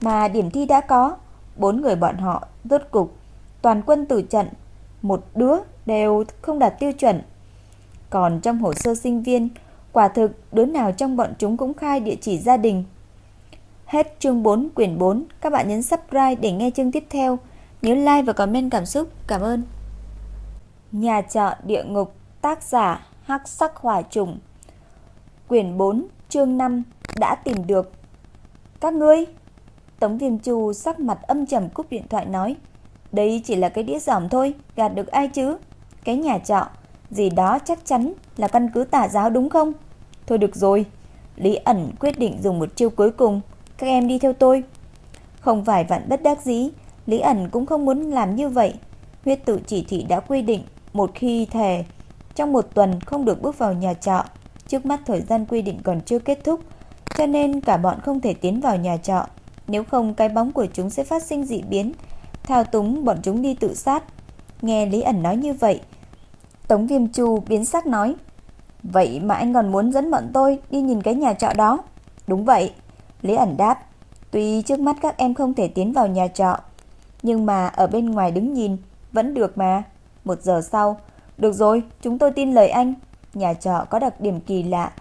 mà điểm thi đã có, bốn người bọn họ rốt cục toàn quân tử trận, một đứa đều không đạt tiêu chuẩn. Còn trong hồ sơ sinh viên, quả thực đứa nào trong bọn chúng cũng khai địa chỉ gia đình. Hết chương 4 quyển 4, các bạn nhấn subscribe để nghe chương tiếp theo. Nhớ like và comment cảm xúc. Cảm ơn. Nhà trọ địa ngục, tác giả Hắc Sắc Hỏa Trùng. Quyển 4, chương 5 đã tìm được. Các ngươi? Tống Viêm Chu sắc mặt âm trầm cúp điện thoại nói, đây chỉ là cái đĩa giỏm thôi, gạt được ai chứ? Cái nhà trọ, gì đó chắc chắn là căn cứ tà giáo đúng không? Thôi được rồi, Lý ẩn quyết định dùng một chiêu cuối cùng, các em đi theo tôi. Không phải vạn bất đắc dĩ, Lý ẩn cũng không muốn làm như vậy. Huyết tự chỉ thị đã quy định, một khi thề, trong một tuần không được bước vào nhà trọ. Trước mắt thời gian quy định còn chưa kết thúc, cho nên cả bọn không thể tiến vào nhà trọ. Nếu không cái bóng của chúng sẽ phát sinh dị biến, thao túng bọn chúng đi tự sát. Nghe Lý ẩn nói như vậy, Tống Viêm Chu biến sắc nói, Vậy mà anh còn muốn dẫn bọn tôi đi nhìn cái nhà trọ đó? Đúng vậy, Lý ẩn đáp, tuy trước mắt các em không thể tiến vào nhà trọ, nhưng mà ở bên ngoài đứng nhìn vẫn được mà. Một giờ sau, được rồi, chúng tôi tin lời anh. Nhà trọ có đặc điểm kỳ lạ,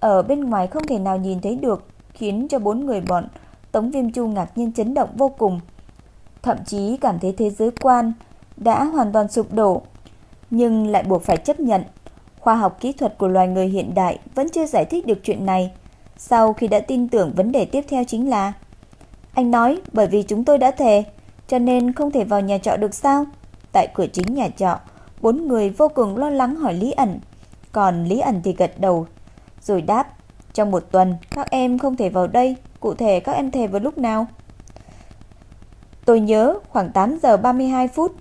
ở bên ngoài không thể nào nhìn thấy được, khiến cho bốn người bọn Tống Viêm Chu ngạc nhiên chấn động vô cùng. Thậm chí cảm thấy thế giới quan đã hoàn toàn sụp đổ, nhưng lại buộc phải chấp nhận. Khoa học kỹ thuật của loài người hiện đại vẫn chưa giải thích được chuyện này. Sau khi đã tin tưởng vấn đề tiếp theo chính là Anh nói bởi vì chúng tôi đã thề, cho nên không thể vào nhà trọ được sao? Tại cửa chính nhà trọ, bốn người vô cùng lo lắng hỏi Lý ẩn. Còn Lý ẩn thì gật đầu rồi đáp, trong một tuần các em không thể vào đây, cụ thể các em thề vào lúc nào? Tôi nhớ khoảng 8 giờ 32 phút,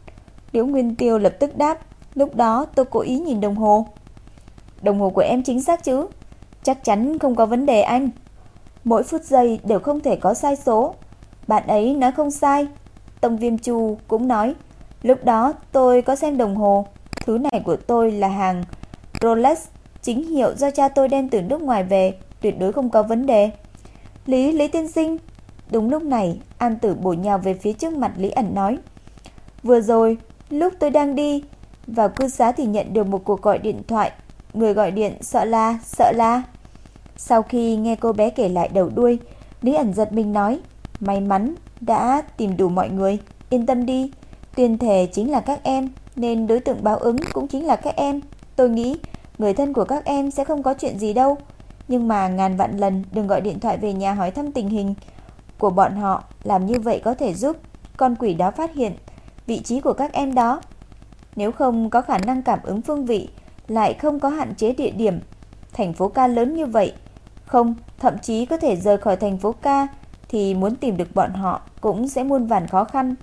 Liễu Nguyên Tiêu lập tức đáp, lúc đó tôi cố ý nhìn đồng hồ. Đồng hồ của em chính xác chứ? Chắc chắn không có vấn đề anh. Mỗi phút giây đều không thể có sai số. Bạn ấy nói không sai. Tông Viêm Chu cũng nói, lúc đó tôi có xem đồng hồ, thứ này của tôi là hàng Rolex chính hiệu do cha tôi đem từ nước ngoài về, tuyệt đối không có vấn đề. Lý, Lý tiên sinh. Đúng lúc này, An Tử bổ nhào về phía trước mặt Lý ẩn nói. Vừa rồi, lúc tôi đang đi, vào cư xá thì nhận được một cuộc gọi điện thoại. Người gọi điện sợ la, sợ la. Sau khi nghe cô bé kể lại đầu đuôi, Lý ẩn giật mình nói. May mắn, đã tìm đủ mọi người. Yên tâm đi, tuyên thề chính là các em. nên đối tượng báo ứng cũng chính là các em. Tôi nghĩ người thân của các em sẽ không có chuyện gì đâu. Nhưng mà ngàn vạn lần đừng gọi điện thoại về nhà hỏi thăm tình hình của bọn họ. Làm như vậy có thể giúp con quỷ đó phát hiện vị trí của các em đó. Nếu không có khả năng cảm ứng phương vị, lại không có hạn chế địa điểm, thành phố ca lớn như vậy, không, thậm chí có thể rời khỏi thành phố ca, thì muốn tìm được bọn họ cũng sẽ muôn vàn khó khăn.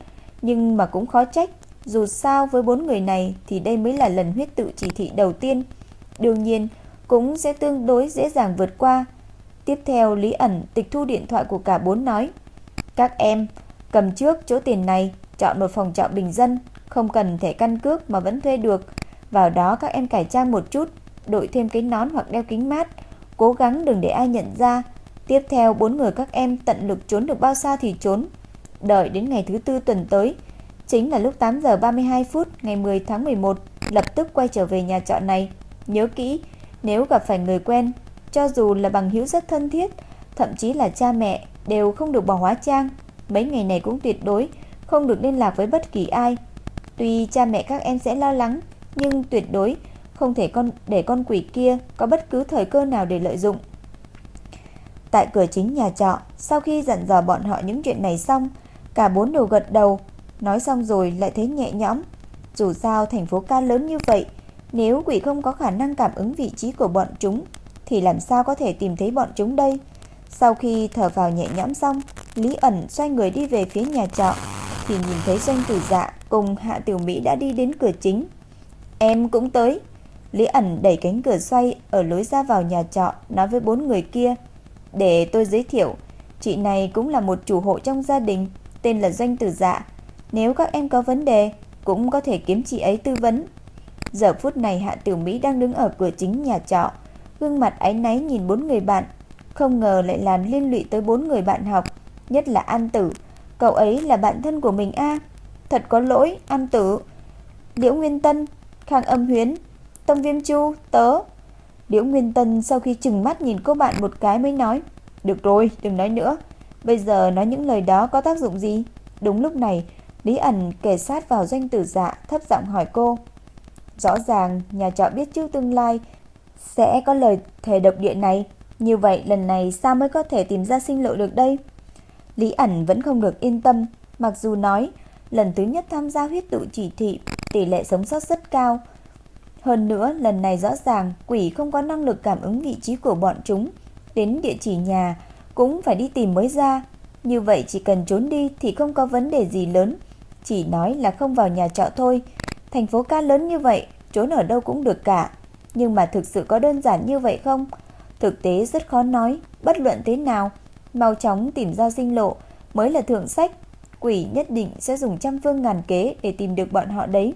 Nhưng mà cũng khó trách, dù sao với bốn người này thì đây mới là lần huyết tự chỉ thị đầu tiên. Đương nhiên, cũng sẽ tương đối dễ dàng vượt qua. Tiếp theo Lý ẩn tịch thu điện thoại của cả bốn nói. Các em, cầm trước chỗ tiền này, chọn một phòng trọ bình dân, không cần thẻ căn cước mà vẫn thuê được. Vào đó các em cải trang một chút, đội thêm cái nón hoặc đeo kính mát, cố gắng đừng để ai nhận ra. Tiếp theo bốn người các em tận lực trốn được bao xa thì trốn. Đợi đến ngày thứ tư tuần tới, chính là lúc 8 giờ 32 phút ngày 10 tháng 11, lập tức quay trở về nhà trọ này. Nhớ kỹ, nếu gặp phải người quen, cho dù là bằng hữu rất thân thiết, thậm chí là cha mẹ đều không được bỏ hóa trang. Mấy ngày này cũng tuyệt đối không được liên lạc với bất kỳ ai. Tuy cha mẹ các em sẽ lo lắng, nhưng tuyệt đối không thể con để con quỷ kia có bất cứ thời cơ nào để lợi dụng. Tại cửa chính nhà trọ, sau khi dặn dò bọn họ những chuyện này xong, cả bốn đều gật đầu, nói xong rồi lại thấy nhẹ nhõm. Dù sao thành phố ca lớn như vậy, nếu quỷ không có khả năng cảm ứng vị trí của bọn chúng, thì làm sao có thể tìm thấy bọn chúng đây? Sau khi thở vào nhẹ nhõm xong, Lý ẩn xoay người đi về phía nhà trọ, thì nhìn thấy doanh tử dạ cùng Hạ Tiểu Mỹ đã đi đến cửa chính. Em cũng tới. Lý ẩn đẩy cánh cửa xoay ở lối ra vào nhà trọ nói với bốn người kia. Để tôi giới thiệu, chị này cũng là một chủ hộ trong gia đình, tên là Doanh Tử Dạ. Nếu các em có vấn đề, cũng có thể kiếm chị ấy tư vấn. Giờ phút này Hạ Tiểu Mỹ đang đứng ở cửa chính nhà trọ, gương mặt áy náy nhìn bốn người bạn, không ngờ lại làm liên lụy tới bốn người bạn học, nhất là An Tử. Cậu ấy là bạn thân của mình a. Thật có lỗi, An Tử. Liễu Nguyên Tân, Khang Âm Huyến, Tâm Viêm Chu, tớ. Liễu Nguyên Tân sau khi chừng mắt nhìn cô bạn một cái mới nói, "Được rồi, đừng nói nữa. Bây giờ nói những lời đó có tác dụng gì?" Đúng lúc này, Lý ẩn kề sát vào doanh tử dạ, thấp giọng hỏi cô. Rõ ràng nhà trọ biết trước tương lai sẽ có lời thề độc địa này, như vậy lần này sao mới có thể tìm ra sinh lộ được đây? Lý ẩn vẫn không được yên tâm, mặc dù nói lần thứ nhất tham gia huyết tụ chỉ thị, tỷ lệ sống sót rất cao. Hơn nữa, lần này rõ ràng quỷ không có năng lực cảm ứng vị trí của bọn chúng, đến địa chỉ nhà cũng phải đi tìm mới ra. Như vậy chỉ cần trốn đi thì không có vấn đề gì lớn, chỉ nói là không vào nhà trọ thôi. Thành phố ca lớn như vậy, trốn ở đâu cũng được cả. Nhưng mà thực sự có đơn giản như vậy không? Thực tế rất khó nói, bất luận thế nào, mau chóng tìm ra sinh lộ mới là thượng sách. Quỷ nhất định sẽ dùng trăm phương ngàn kế để tìm được bọn họ đấy.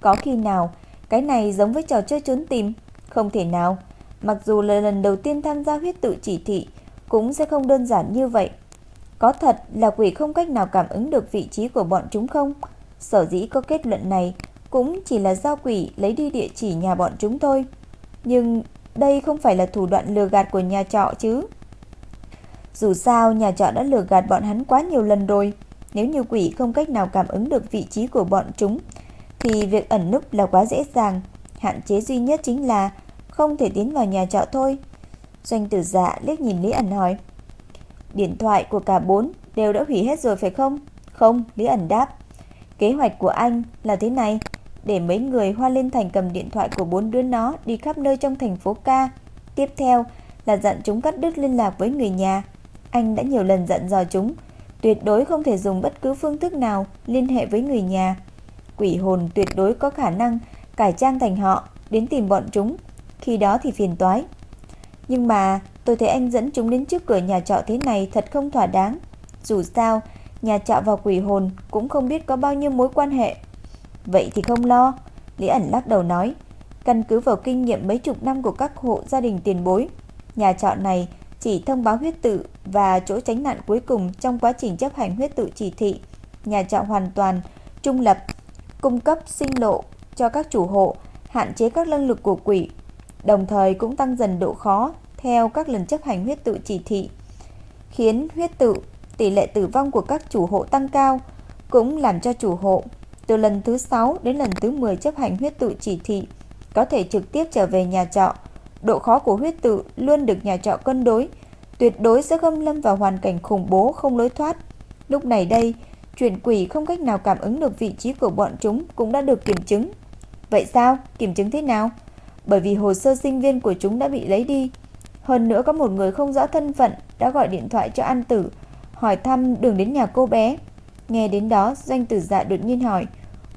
Có khi nào cái này giống với trò chơi trốn tìm? Không thể nào. Mặc dù là lần đầu tiên tham gia huyết tự chỉ thị, cũng sẽ không đơn giản như vậy. Có thật là quỷ không cách nào cảm ứng được vị trí của bọn chúng không? Sở dĩ có kết luận này cũng chỉ là do quỷ lấy đi địa chỉ nhà bọn chúng thôi. Nhưng đây không phải là thủ đoạn lừa gạt của nhà trọ chứ. Dù sao, nhà trọ đã lừa gạt bọn hắn quá nhiều lần rồi. Nếu như quỷ không cách nào cảm ứng được vị trí của bọn chúng, thì việc ẩn núp là quá dễ dàng. Hạn chế duy nhất chính là không thể tiến vào nhà trọ thôi. Doanh tử dạ liếc nhìn Lý ẩn hỏi. Điện thoại của cả bốn đều đã hủy hết rồi phải không? Không, Lý ẩn đáp. Kế hoạch của anh là thế này, để mấy người Hoa Liên Thành cầm điện thoại của bốn đứa nó đi khắp nơi trong thành phố ca. Tiếp theo là dặn chúng cắt đứt liên lạc với người nhà. Anh đã nhiều lần dặn dò chúng, tuyệt đối không thể dùng bất cứ phương thức nào liên hệ với người nhà. Quỷ hồn tuyệt đối có khả năng cải trang thành họ đến tìm bọn chúng, khi đó thì phiền toái. Nhưng mà tôi thấy anh dẫn chúng đến trước cửa nhà trọ thế này thật không thỏa đáng. Dù sao, nhà trọ và quỷ hồn cũng không biết có bao nhiêu mối quan hệ. Vậy thì không lo, Lý ẩn lắc đầu nói, căn cứ vào kinh nghiệm mấy chục năm của các hộ gia đình tiền bối, nhà trọ này chỉ thông báo huyết tự và chỗ tránh nạn cuối cùng trong quá trình chấp hành huyết tự chỉ thị. Nhà trọ hoàn toàn trung lập, cung cấp sinh lộ cho các chủ hộ, hạn chế các năng lực của quỷ, đồng thời cũng tăng dần độ khó theo các lần chấp hành huyết tự chỉ thị, khiến huyết tự tỷ lệ tử vong của các chủ hộ tăng cao, cũng làm cho chủ hộ từ lần thứ 6 đến lần thứ 10 chấp hành huyết tự chỉ thị, có thể trực tiếp trở về nhà trọ. Độ khó của huyết tự luôn được nhà trọ cân đối, tuyệt đối sẽ không lâm vào hoàn cảnh khủng bố không lối thoát. Lúc này đây, chuyện quỷ không cách nào cảm ứng được vị trí của bọn chúng cũng đã được kiểm chứng. Vậy sao? Kiểm chứng thế nào? Bởi vì hồ sơ sinh viên của chúng đã bị lấy đi. Hơn nữa có một người không rõ thân phận đã gọi điện thoại cho An Tử, hỏi thăm đường đến nhà cô bé. Nghe đến đó, doanh tử dạ đột nhiên hỏi,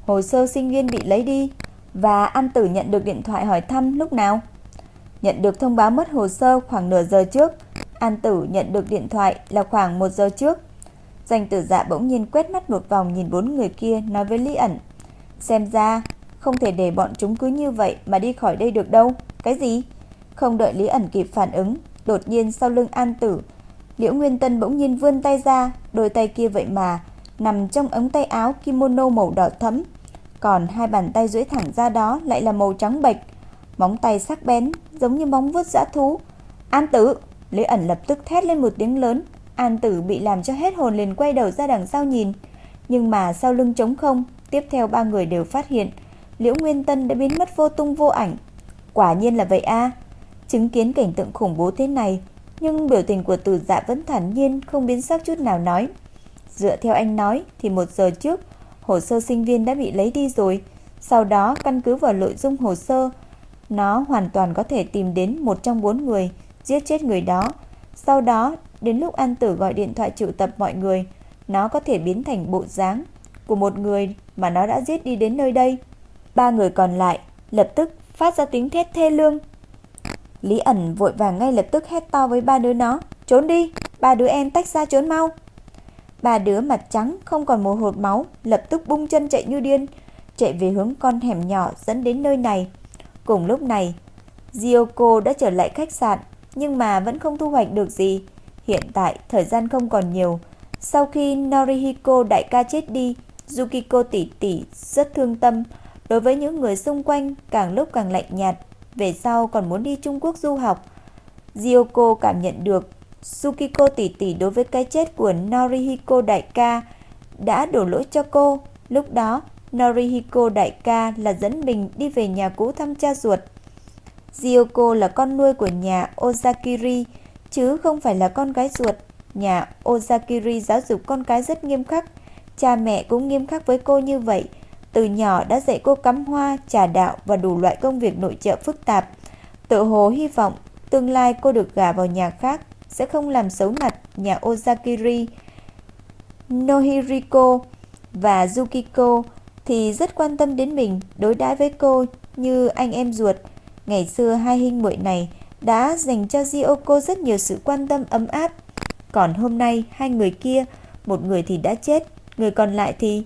hồ sơ sinh viên bị lấy đi và An Tử nhận được điện thoại hỏi thăm lúc nào? Nhận được thông báo mất hồ sơ khoảng nửa giờ trước, An Tử nhận được điện thoại là khoảng một giờ trước. Doanh tử dạ bỗng nhiên quét mắt một vòng nhìn bốn người kia nói với Lý ẩn. Xem ra, không thể để bọn chúng cứ như vậy mà đi khỏi đây được đâu. Cái gì? Không đợi Lý ẩn kịp phản ứng, đột nhiên sau lưng An Tử, Liễu Nguyên Tân bỗng nhiên vươn tay ra, đôi tay kia vậy mà nằm trong ống tay áo kimono màu đỏ thẫm, còn hai bàn tay duỗi thẳng ra đó lại là màu trắng bệch, móng tay sắc bén giống như móng vuốt dã thú. An Tử, Lý ẩn lập tức thét lên một tiếng lớn, An Tử bị làm cho hết hồn liền quay đầu ra đằng sau nhìn, nhưng mà sau lưng trống không, tiếp theo ba người đều phát hiện Liễu Nguyên Tân đã biến mất vô tung vô ảnh. Quả nhiên là vậy a. Chứng kiến cảnh tượng khủng bố thế này, nhưng biểu tình của Từ Dạ vẫn thản nhiên, không biến sắc chút nào nói. Dựa theo anh nói thì một giờ trước, hồ sơ sinh viên đã bị lấy đi rồi. Sau đó căn cứ vào nội dung hồ sơ, nó hoàn toàn có thể tìm đến một trong bốn người, giết chết người đó. Sau đó, đến lúc An Tử gọi điện thoại triệu tập mọi người, nó có thể biến thành bộ dáng của một người mà nó đã giết đi đến nơi đây. Ba người còn lại lập tức phát ra tiếng thét thê lương. Lý ẩn vội vàng ngay lập tức hét to với ba đứa nó, trốn đi, ba đứa em tách ra trốn mau. Ba đứa mặt trắng không còn một hột máu, lập tức bung chân chạy như điên, chạy về hướng con hẻm nhỏ dẫn đến nơi này. Cùng lúc này, Gyoko đã trở lại khách sạn, nhưng mà vẫn không thu hoạch được gì. Hiện tại, thời gian không còn nhiều. Sau khi Norihiko đại ca chết đi, Yukiko tỷ tỷ rất thương tâm, đối với những người xung quanh càng lúc càng lạnh nhạt, về sau còn muốn đi Trung Quốc du học. Ryoko cảm nhận được Tsukiko tỷ tỷ đối với cái chết của Norihiko đại ca đã đổ lỗi cho cô. Lúc đó, Norihiko đại ca là dẫn mình đi về nhà cũ thăm cha ruột. Ryoko là con nuôi của nhà Ozakiri, chứ không phải là con gái ruột. Nhà Ozakiri giáo dục con cái rất nghiêm khắc, cha mẹ cũng nghiêm khắc với cô như vậy. Từ nhỏ đã dạy cô cắm hoa, trà đạo và đủ loại công việc nội trợ phức tạp. Tự hồ hy vọng tương lai cô được gả vào nhà khác sẽ không làm xấu mặt nhà Ozakiri. Nohiriko và Yukiko thì rất quan tâm đến mình, đối đãi với cô như anh em ruột. Ngày xưa hai huynh muội này đã dành cho Gyoko rất nhiều sự quan tâm ấm áp. Còn hôm nay hai người kia, một người thì đã chết, người còn lại thì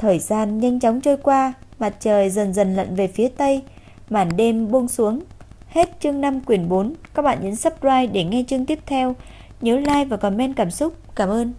Thời gian nhanh chóng trôi qua, mặt trời dần dần lặn về phía tây, màn đêm buông xuống. Hết chương 5 quyển 4, các bạn nhấn subscribe để nghe chương tiếp theo. Nhớ like và comment cảm xúc. Cảm ơn.